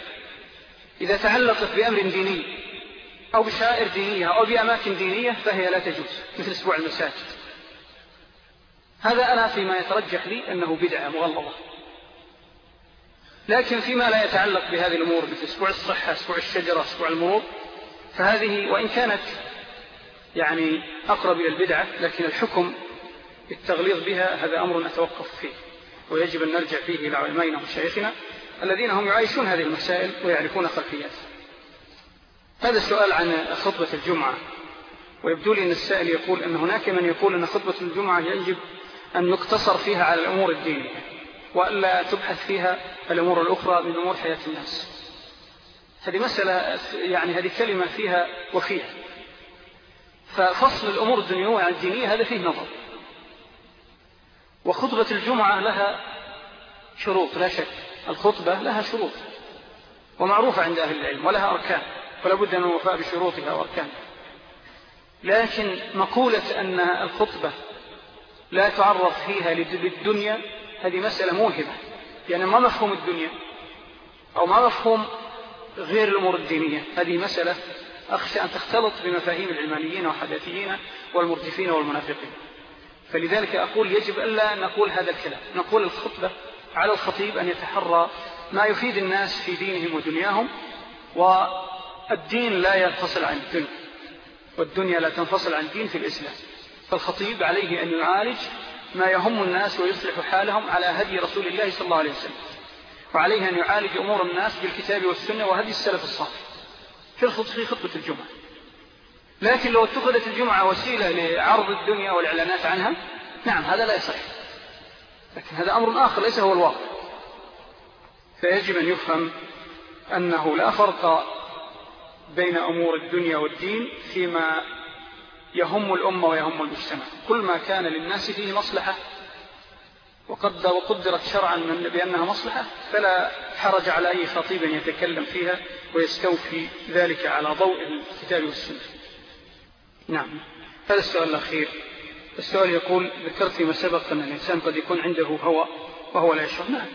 إذا تعلقت بأمر ديني أو بشائر دينية أو بأماكن دينية فهي لا تجوز مثل أسبوع المساجد. هذا أنا فيما يترجح لي أنه بدعة مغلظة. لكن فيما لا يتعلق بهذه الأمور مثل أسبوع الصحة أسبوع الشجرة أسبوع المرور فهذه وإن كانت يعني أقرب إلى البدعة لكن الحكم التغليظ بها هذا أمر نتوقف فيه ويجب أن نرجع فيه إلى علمائنا ومشايخنا الذين هم يعيشون هذه المسائل ويعرفون خلفياتها هذا السؤال عن خطبة الجمعة. ويبدو لي أن السائل يقول أن هناك من يقول أن خطبة الجمعة يجب أن يقتصر فيها على الأمور الدينية وألا تبحث فيها الأمور الأخرى من أمور حياة الناس. هذه مسألة يعني هذه كلمة فيها وفيها. ففصل الأمور الدنيوية عن الدينية هذا فيه نظر. وخطبة الجمعة لها شروط لا شك. الخطبة لها شروط. ومعروفة عند أهل العلم ولها أركان. فلا بد من الوفاء بشروطها وأركانها. لكن مقولة أن الخطبة لا تعرف فيها للدنيا هذه مسألة موهبة. يعني ما مفهوم الدنيا أو ما مفهوم غير الأمور الدينية. هذه مسألة أخشى أن تختلط بمفاهيم العلمانيين والحداثيين والمرجفين والمنافقين. فلذلك أقول يجب ألا نقول هذا الكلام. نقول الخطبة على الخطيب أن يتحرى ما يفيد الناس في دينهم ودنياهم والدين لا ينفصل عن الدنيا والدنيا لا تنفصل عن الدين في الإسلام. فالخطيب عليه أن يعالج ما يهم الناس ويصلح حالهم على هدي رسول الله صلى الله عليه وسلم وعليه أن يعالج أمور الناس بالكتاب والسنة وهدي السلف الصالح. في خطبة الجمعة. لكن لو اتخذت الجمعة وسيلة لعرض الدنيا والإعلانات عنها نعم هذا لا يصح. لكن هذا أمر آخر ليس هو الواقع. فيجب أن يفهم أنه لا فرق بين أمور الدنيا والدين فيما يهم الأمة ويهم المجتمع. كل ما كان للناس فيه مصلحة وقد وقدرت شرعا من بأنها مصلحة فلا حرج على أي خطيب يتكلم فيها ويستوفي ذلك على ضوء الكتاب والسنة. نعم. هذا السؤال الأخير. السؤال يقول ذكرت فيما سبق أن الإنسان قد يكون عنده هوى وهو لا يشعر نعم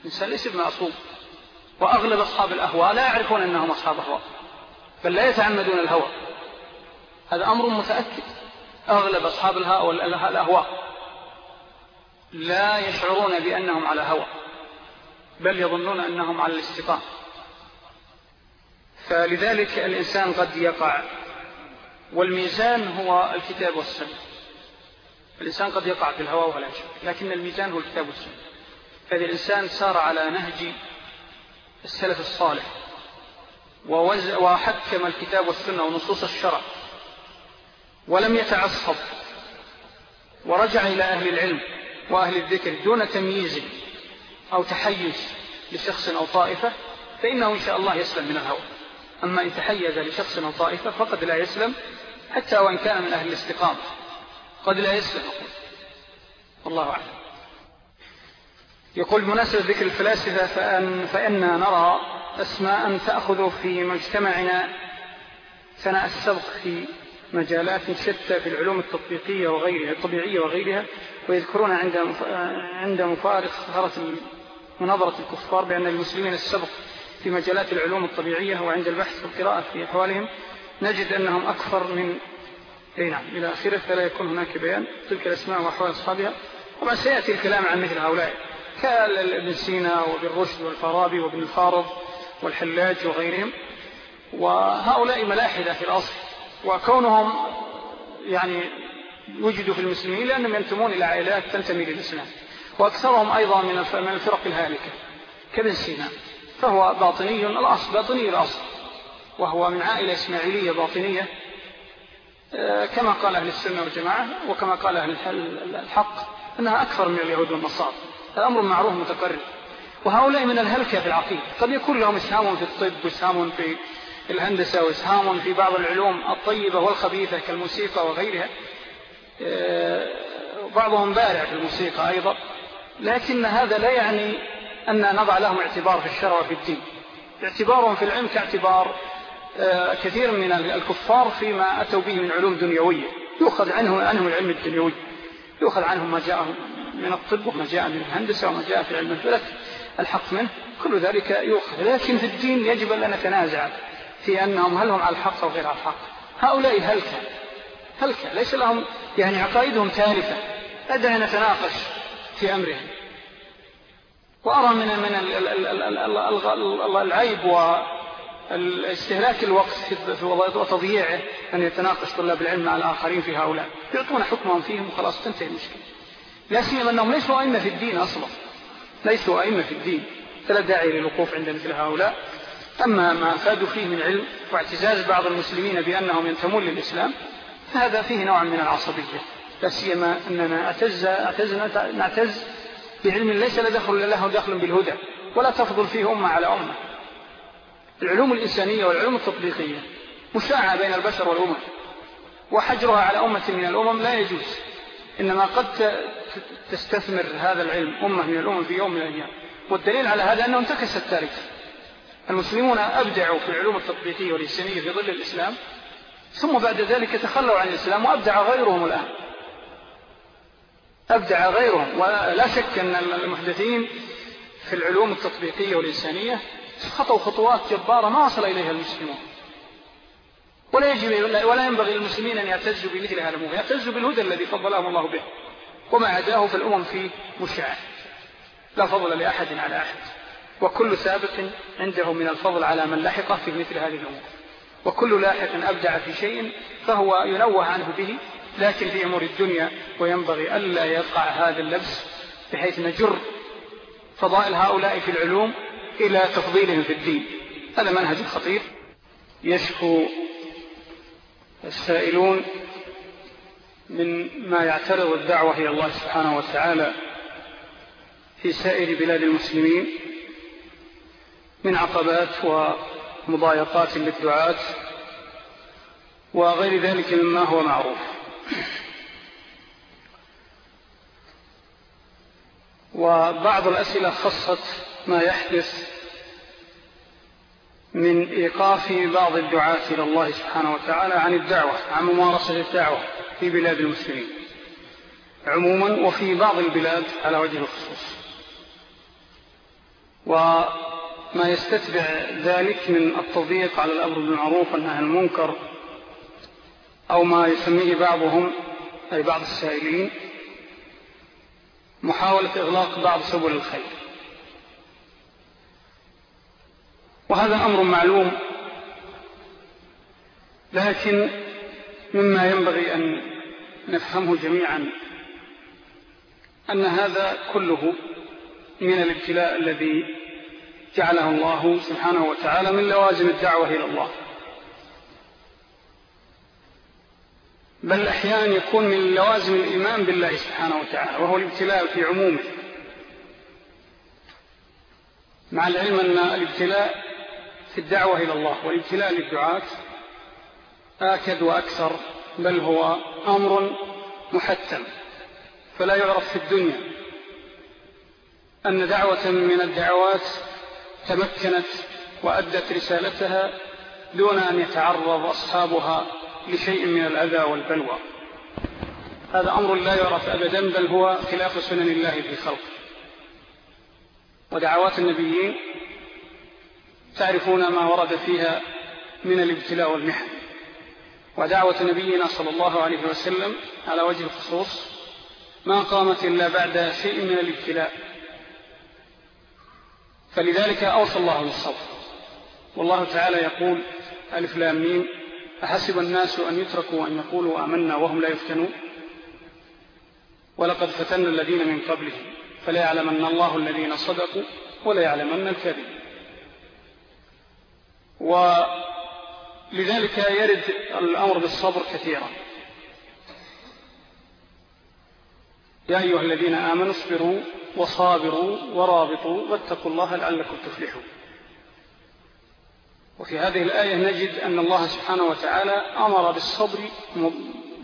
الإنسان ليس بمعصوم وأغلب أصحاب الأهواء لا يعرفون أنهم أصحاب أهواء بل لا يتعمدون الهوى هذا أمر متأكد. أغلب أصحاب الأهواء لا يشعرون بأنهم على هوى بل يظنون أنهم على الاستقامة. فلذلك الإنسان قد يقع والميزان هو الكتاب والسنة. الإنسان قد يقع في الهوى ولا يشعر لكن الميزان هو الكتاب والسنة. فإذا الإنسان سار على نهج السلف الصالح وحكم الكتاب والسنة ونصوص الشرع ولم يتعصب ورجع إلى أهل العلم وأهل الذكر دون تمييز أو تحيز لشخص أو طائفة فإنه إن شاء الله يسلم من الهوى. أما إن تحيز لشخص أو طائفة فقد لا يسلم حتى وإن كان من أهل الاستقامة. قد لا يسلم الله أعلم. يقول بمناسبة ذكر الفلاسفة فأن فإن نرى أسماء تأخذ في مجتمعنا ثناء السبق في مجالات شتى في العلوم التطبيقية وغيرها الطبيعية وغيرها. ويذكرون عند عند مفارق ظهرة مناظرة الكفار بأن المسلمين السبق في مجالات العلوم الطبيعية وعند البحث والقراءة في أحوالهم نجد أنهم أكثر من أي نعم إلى آخره فلا يكون هناك بيان. تلك الأسماء وأحوال أصحابها. وما سيأتي الكلام عن مثل هؤلاء كابن سينا وابن رشد والفارابي وابن الفارض والحلاج وغيرهم. وهؤلاء ملاحدة في الأصل وكونهم يعني وجدوا في المسلمين لأنهم ينتمون إلى عائلات تنتمي للإسلام وأكثرهم أيضا من الفرق الهالكة كابن سينا فهو باطني الأصل باطني الأصل وهو من عائلة إسماعيلية باطنية آه، كما قال أهل السنة والجماعة وكما قال أهل الحق أنها أكثر من اليهود والنصارى هذا أمر معروف متقرر وهؤلاء من الهلكة في العقيدة قد يكون لهم إسهام في الطب وإسهام في الهندسة وإسهام في بعض العلوم الطيبة والخبيثة كالموسيقى وغيرها آه، بعضهم بارع في الموسيقى أيضا لكن هذا لا يعني أن نضع لهم اعتبار في الشرع وفي الدين. اعتبارهم في العلم كاعتبار آه، كثير من الكفار فيما أتوا به من علوم دنيوية. يؤخذ عنه عنهم العلم الدنيوي. يؤخذ عنهم ما جاء من الطب وما جاء من الهندسة وما جاء في علم الفلك الحق منه. كل ذلك يؤخذ. لكن في الدين يجب أن نتنازع في أنهم هل هم على الحق أو غير على الحق. هؤلاء هلكة. هلكة. ليس لهم يعني عقائدهم تالفة أدعى نتناقش في أمرهم وأرى من من العيب والاستهلاك الوقت في وتضييعه أن يتناقش طلاب العلم مع الآخرين في هؤلاء يعطون حكمهم فيهم وخلاص تنتهي المشكلة لا سيما أنهم ليسوا أئمة في الدين أصلا ليسوا أئمة في الدين فلا داعي للوقوف عند مثل هؤلاء أما ما أفادوا فيه من علم واعتزاز بعض المسلمين بأنهم ينتمون للإسلام فهذا فيه نوع من العصبية لا سيما أننا أعتز, نعتز بعلم ليس دخل له دخل بالهدى ولا تفضل فيه أمة على أمة. العلوم الإنسانية والعلوم التطبيقية مشاعة بين البشر والأمم وحجرها على أمة من الأمم لا يجوز. إنما قد تستثمر هذا العلم أمة من الأمم في يوم من الأيام. والدليل على هذا أنه انتكس التاريخ. المسلمون أبدعوا في العلوم التطبيقية والإنسانية في ظل الإسلام ثم بعد ذلك تخلوا عن الإسلام وأبدع غيرهم الآن. أبدع غيرهم ولا شك أن المحدثين في العلوم التطبيقية والإنسانية خطوا خطوات جبارة ما وصل إليها المسلمون. ولا, يجب ولا ينبغي للمسلمين أن يعتزوا بمثل هذا الأمور يعتزوا بالهدى الذي فضلهم الله به وما عداه فالأمم فيه مشاع لا فضل لأحد على أحد وكل سابق عنده من الفضل على من لحقه في مثل هذه الأمور. وكل لاحق أبدع في شيء فهو ينوه عنه به لكن في أمور الدنيا وينبغي ألا يقع هذا اللبس بحيث نجر فضائل هؤلاء في العلوم إلى تفضيلهم في الدين. هذا منهج خطير. يشكو السائلون من ما يعترض الدعوة إلى الله سبحانه وتعالى في سائر بلاد المسلمين من عقبات ومضايقات للدعاة وغير ذلك مما هو معروف. وبعض الأسئلة خصت ما يحدث من إيقاف بعض الدعاة إلى الله سبحانه وتعالى عن الدعوة عن ممارسة الدعوة في بلاد المسلمين. عموما وفي بعض البلاد على وجه الخصوص. وما يستتبع ذلك من التضييق على الأمر بالمعروف والنهي المنكر أو ما يسميه بعضهم أي بعض السائلين محاولة إغلاق بعض سبل الخير. وهذا أمر معلوم لكن مما ينبغي أن نفهمه جميعا أن هذا كله من الابتلاء الذي جعله الله سبحانه وتعالى من لوازم الدعوة إلى الله. بل أحيانا يكون من لوازم الإيمان بالله سبحانه وتعالى وهو الابتلاء في عمومه. مع العلم أن الابتلاء في الدعوة إلى الله والابتلاء للدعاة آكد وأكثر بل هو أمر محتم. فلا يعرف في الدنيا أن دعوة من الدعوات تمكنت وأدت رسالتها دون أن يتعرض أصحابها لشيء من الأذى والبلوى. هذا أمر لا يعرف أبدا بل هو خلاف سنن الله في خلقه. ودعوات النبيين تعرفون ما ورد فيها من الابتلاء والمحن. ودعوة نبينا صلى الله عليه وسلم على وجه الخصوص ما قامت إلا بعد شيء من الابتلاء. فلذلك أوصى الله بالصبر. والله تعالى يقول ألف لامين أحسب الناس أن يتركوا أن يقولوا آمنا وهم لا يفتنون؟ ولقد فتن الذين من قبلهم فلا يعلمن الله الذين صدقوا ولا يعلمن الكذب ولذلك يرد الأمر بالصبر كثيرا. يا أيها الذين آمنوا اصبروا وصابروا ورابطوا واتقوا الله لعلكم تفلحون. وفي هذه الآية نجد أن الله سبحانه وتعالى أمر بالصبر,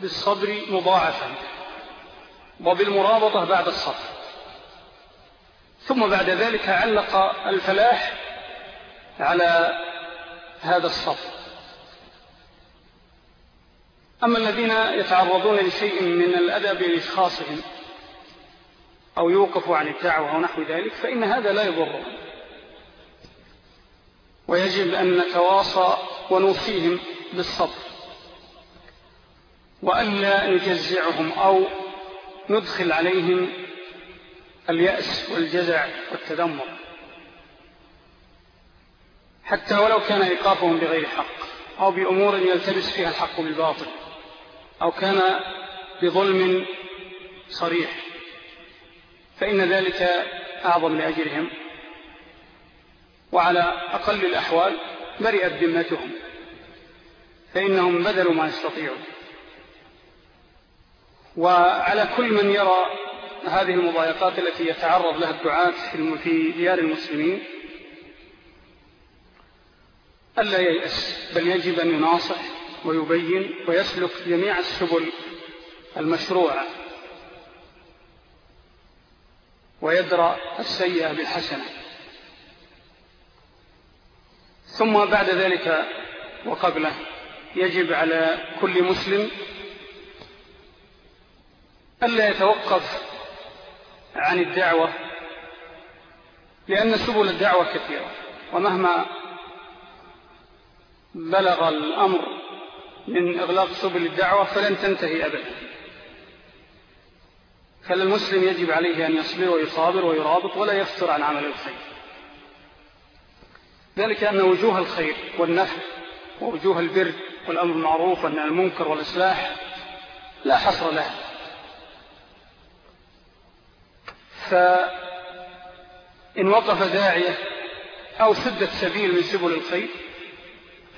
بالصبر مضاعفا وبالمرابطة بعد الصبر ثم بعد ذلك علق الفلاح على هذا الصف أما الذين يتعرضون لشيء من الأدب لإشخاصهم أو يوقفوا عن الدعوة ونحو ذلك فإن هذا لا يضرهم ويجب أن نتواصى ونوفيهم بالصبر. وألا نجزعهم أو ندخل عليهم اليأس والجزع والتذمر. حتى ولو كان إيقافهم بغير حق أو بأمور يلتبس فيها الحق بالباطل أو كان بظلم صريح. فإن ذلك أعظم لأجرهم وعلى أقل الأحوال برئت ذمتهم فإنهم بذلوا ما يستطيعون. وعلى كل من يرى هذه المضايقات التي يتعرض لها الدعاة في ديار المسلمين ألا ييأس بل يجب أن يناصح ويبين ويسلك جميع السبل المشروعة. ويدرى السيئة بالحسنة. ثم بعد ذلك وقبله يجب على كل مسلم ألا يتوقف عن الدعوة لأن سبل الدعوة كثيرة ومهما بلغ الأمر من إغلاق سبل الدعوة فلن تنتهي أبدا. فالمسلم يجب عليه أن يصبر ويصابر ويرابط ولا يفتر عن عمل الخير. ذلك أن وجوه الخير والنفع ووجوه البر والأمر المعروف وأن المنكر والإصلاح لا حصر لها فإن وقف داعية أو سدت سبيل من سبل الخير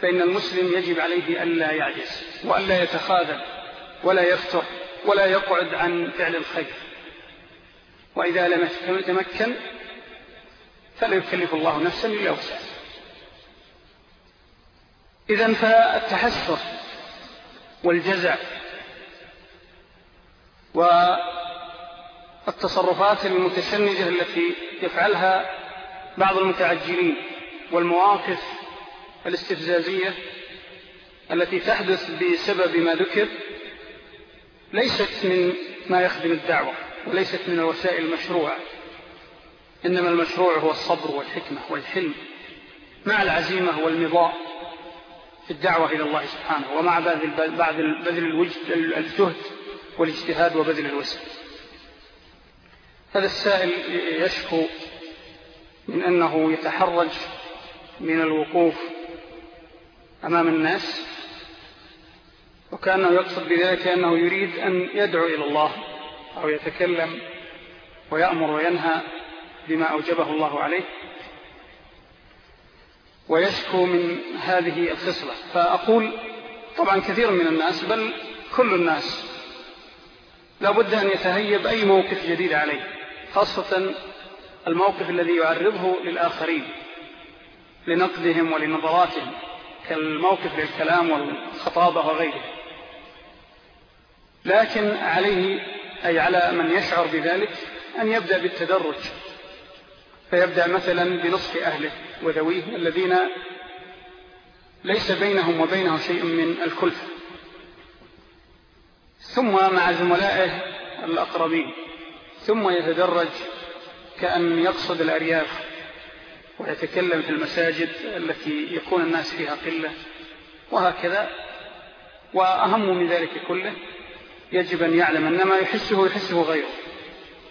فإن المسلم يجب عليه ألا يعجز وألا يتخاذل ولا يفتر ولا يقعد عن فعل الخير. وإذا لم يتمكن فلا يكلف الله نفسا إلا وسعها. إذن فالتحسر والجزع والتصرفات المتشنجة التي يفعلها بعض المتعجلين والمواقف الاستفزازية التي تحدث بسبب ما ذكر ليست من ما يخدم الدعوة وليست من الوسائل المشروعة. إنما المشروع هو الصبر والحكمة والحلم مع العزيمة والمضاء في الدعوة إلى الله سبحانه ومع بذل الجهد والاجتهاد وبذل الوسع. هذا السائل يشكو من أنه يتحرج من الوقوف أمام الناس وكأنه يقصد بذلك أنه يريد أن يدعو إلى الله أو يتكلم ويأمر وينهى بما أوجبه الله عليه ويشكو من هذه الخصلة. فأقول طبعا كثير من الناس بل كل الناس لا بد أن يتهيب أي موقف جديد عليه خاصة الموقف الذي يعرضه للآخرين لنقدهم ولنظراتهم كالموقف للكلام والخطابة وغيره. لكن عليه أي على من يشعر بذلك أن يبدأ بالتدرج. فيبدأ مثلا بنصف أهله وذويه الذين ليس بينهم وبينه شيء من الكلفة ثم مع زملائه الأقربين. ثم يتدرج كأن يقصد الأرياف ويتكلم في المساجد التي يكون الناس فيها قلة وهكذا. وأهم من ذلك كله يجب أن يعلم أن ما يحسه يحسه غيره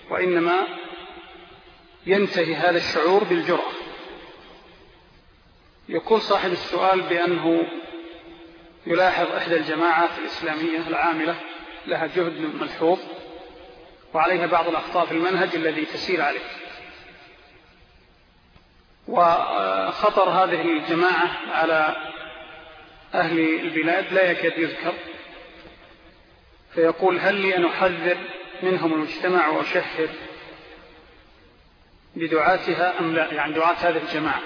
وإنما ينتهي هذا الشعور بالجرأة. يقول صاحب السؤال بأنه يلاحظ إحدى الجماعات الإسلامية العاملة لها جهد ملحوظ وعليها بعض الأخطاء في المنهج الذي تسير عليه. وخطر هذه الجماعة على أهل البلاد لا يكاد يذكر. فيقول هل لي أن أحذر منهم المجتمع وأشهر بدعاتها أم لا؟ يعني دعاة هذه الجماعة.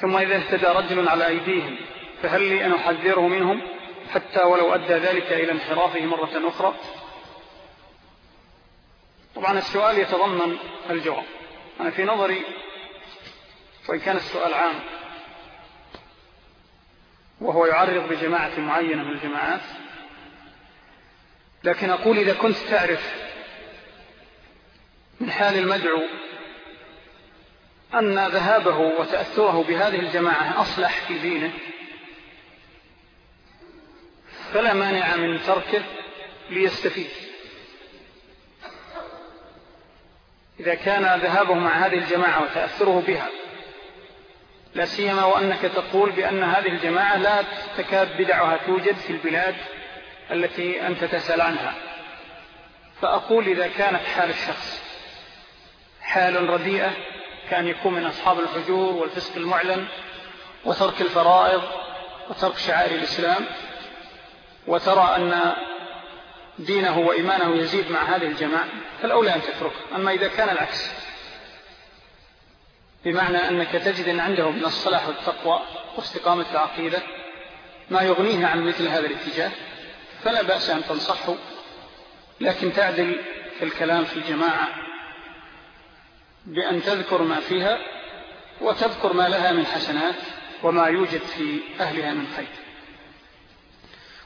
ثم إذا اهتدى رجل على أيديهم فهل لي أن أحذره منهم حتى ولو أدى ذلك إلى انحرافه مرة أخرى؟ طبعا السؤال يتضمن الجواب. أنا في نظري وإن كان السؤال عام وهو يعرض بجماعة معينة من الجماعات لكن أقول إذا كنت تعرف من حال المدعو أن ذهابه وتأثره بهذه الجماعة أصلح في دينه فلا مانع من تركه ليستفيد. إذا كان ذهابه مع هذه الجماعة وتأثره بها لا سيما وأنك تقول بأن هذه الجماعة لا تكاد بدعها توجد في البلاد التي أنت تسأل عنها. فأقول إذا كانت حال الشخص حال رديئة كان يكون من أصحاب الحجور والفسق المعلن وترك الفرائض وترك شعائر الإسلام وترى أن دينه وإيمانه يزيد مع هذه الجماعة فالأولى أن تتركه. أما إذا كان العكس بمعنى أنك تجد أن عنده من الصلاح والتقوى واستقامة العقيدة ما يغنيه عن مثل هذا الاتجاه فلا بأس أن تنصحه لكن تعدل في الكلام في الجماعة بأن تذكر ما فيها وتذكر ما لها من حسنات وما يوجد في أهلها من خير.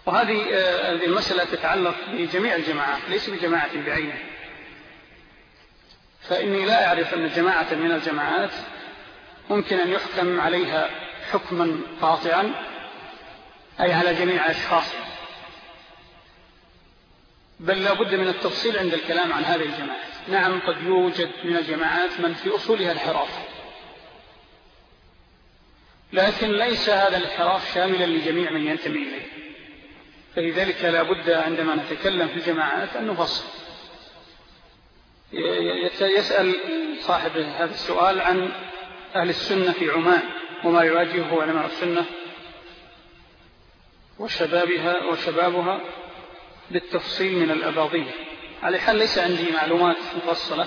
وهذه آه، المسألة تتعلق بجميع الجماعات ليس بجماعة بعينه. فإني لا أعرف أن جماعة من الجماعات ممكن أن يحكم عليها حكما قاطعا أي على جميع أشخاصها. بل لا بد من التفصيل عند الكلام عن هذه الجماعات. نعم قد يوجد من الجماعات من في أصولها الحراف. لكن ليس هذا الانحراف شاملا لجميع من ينتمي إليه. فلذلك لا بد عندما نتكلم في الجماعات أن نفصل. يسأل صاحب هذا السؤال عن أهل السنة في عمان وما يواجهه علماء السنة وشبابها وشبابها. بالتفصيل من الأباضية. على حال ليس عندي معلومات مفصلة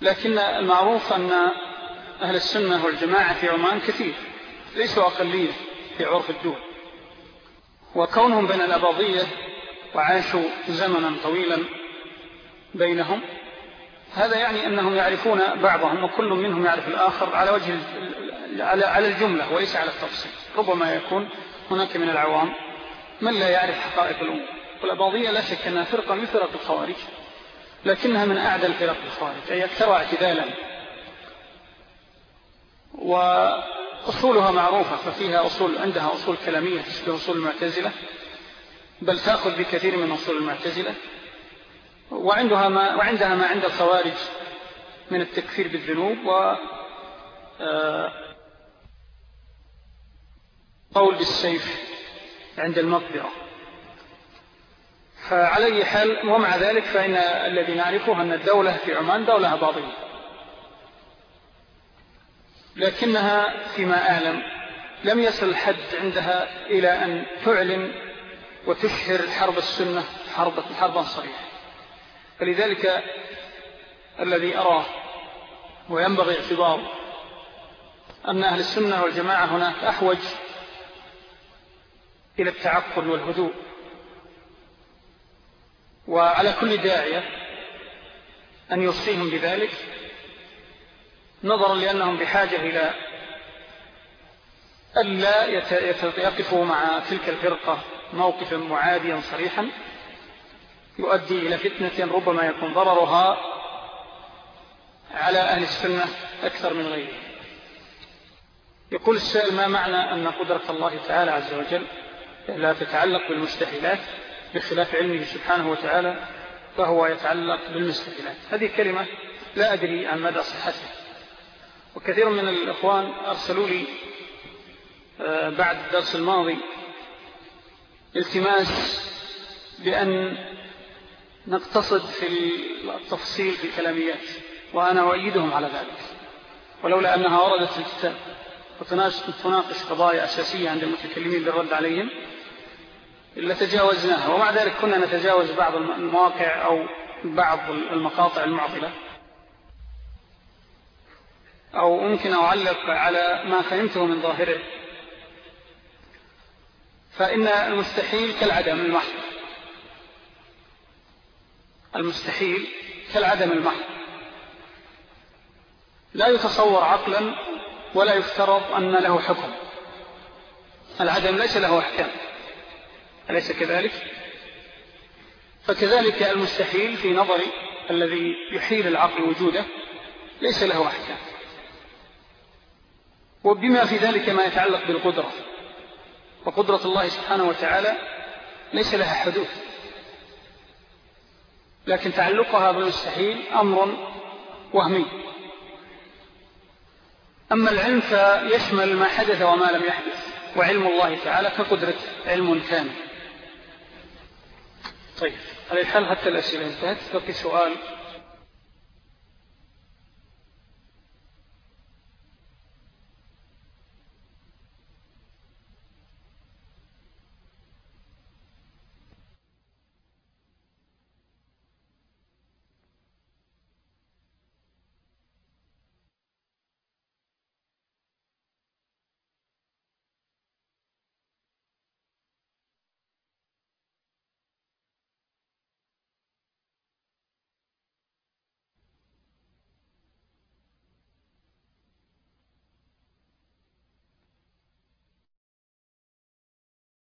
لكن المعروف أن أهل السنة والجماعة في عمان كثير ليسوا أقلية في عرف الدول. وكونهم بين الأباضية وعاشوا زمنا طويلا بينهم هذا يعني أنهم يعرفون بعضهم وكل منهم يعرف الآخر على وجه على الجملة وليس على التفصيل. ربما يكون هناك من العوام من لا يعرف حقائق الأمور والأباضية لا شك أنها فرقة من فرق الخوارج لكنها من أعدى الفرق الخوارج أي أكثر اعتدالا. وأصولها معروفة ففيها أصول عندها أصول كلامية تشبه أصول المعتزلة بل تأخذ بكثير من أصول المعتزلة. وعندها ما, وعندها ما عند الخوارج من التكفير بالذنوب و آه، قول بالسيف. عند المقبرة. فعلى أي حال ومع ذلك فإن الذي نعرفه أن الدولة في عمان دولة باطلة. لكنها فيما أعلم لم يصل الحد عندها إلى أن تعلن وتشهر حرب السنة حرب حربا صريحة. فلذلك الذي أراه وينبغي اعتبار أن أهل السنة والجماعة هناك أحوج إلى التعقل والهدوء. وعلى كل داعية أن يوصيهم بذلك نظرا لأنهم بحاجة إلى ألا يقفوا مع تلك الفرقة موقفا معاديا صريحا يؤدي إلى فتنة ربما يكون ضررها على أهل السنة أكثر من غيره يقول السائل ما معنى أن قدرة الله تعالى عز وجل؟ لا تتعلق بالمستحيلات بخلاف علمه سبحانه وتعالى فهو يتعلق بالمستحيلات. هذه كلمة لا أدري عن مدى صحتها. وكثير من الإخوان أرسلوا لي آه، بعد الدرس الماضي التماس بأن نقتصد في التفصيل في الكلاميات وأنا أؤيدهم على ذلك. ولولا أنها وردت في الكتاب وتناقش قضايا أساسية عند المتكلمين بالرد عليهم إلا تجاوزناها. ومع ذلك كنا نتجاوز بعض المواقع أو بعض المقاطع المعطلة. أو ممكن أعلق على ما فهمته من ظاهره. فإن المستحيل كالعدم المحض. المستحيل كالعدم المحض. لا يتصور عقلا ولا يفترض أن له حكم. العدم ليس له أحكام. أليس كذلك؟ فكذلك المستحيل في نظري الذي يحيل العقل وجوده ليس له أحكام. وبما في ذلك ما يتعلق بالقدرة. وقدرة الله سبحانه وتعالى ليس لها حدود لكن تعلقها بالمستحيل أمر وهمي. أما العلم فيشمل ما حدث وما لم يحدث وعلم الله تعالى كقدرة علم كامل. طيب على الحال حتى الأسئلة انتهت بقي سؤال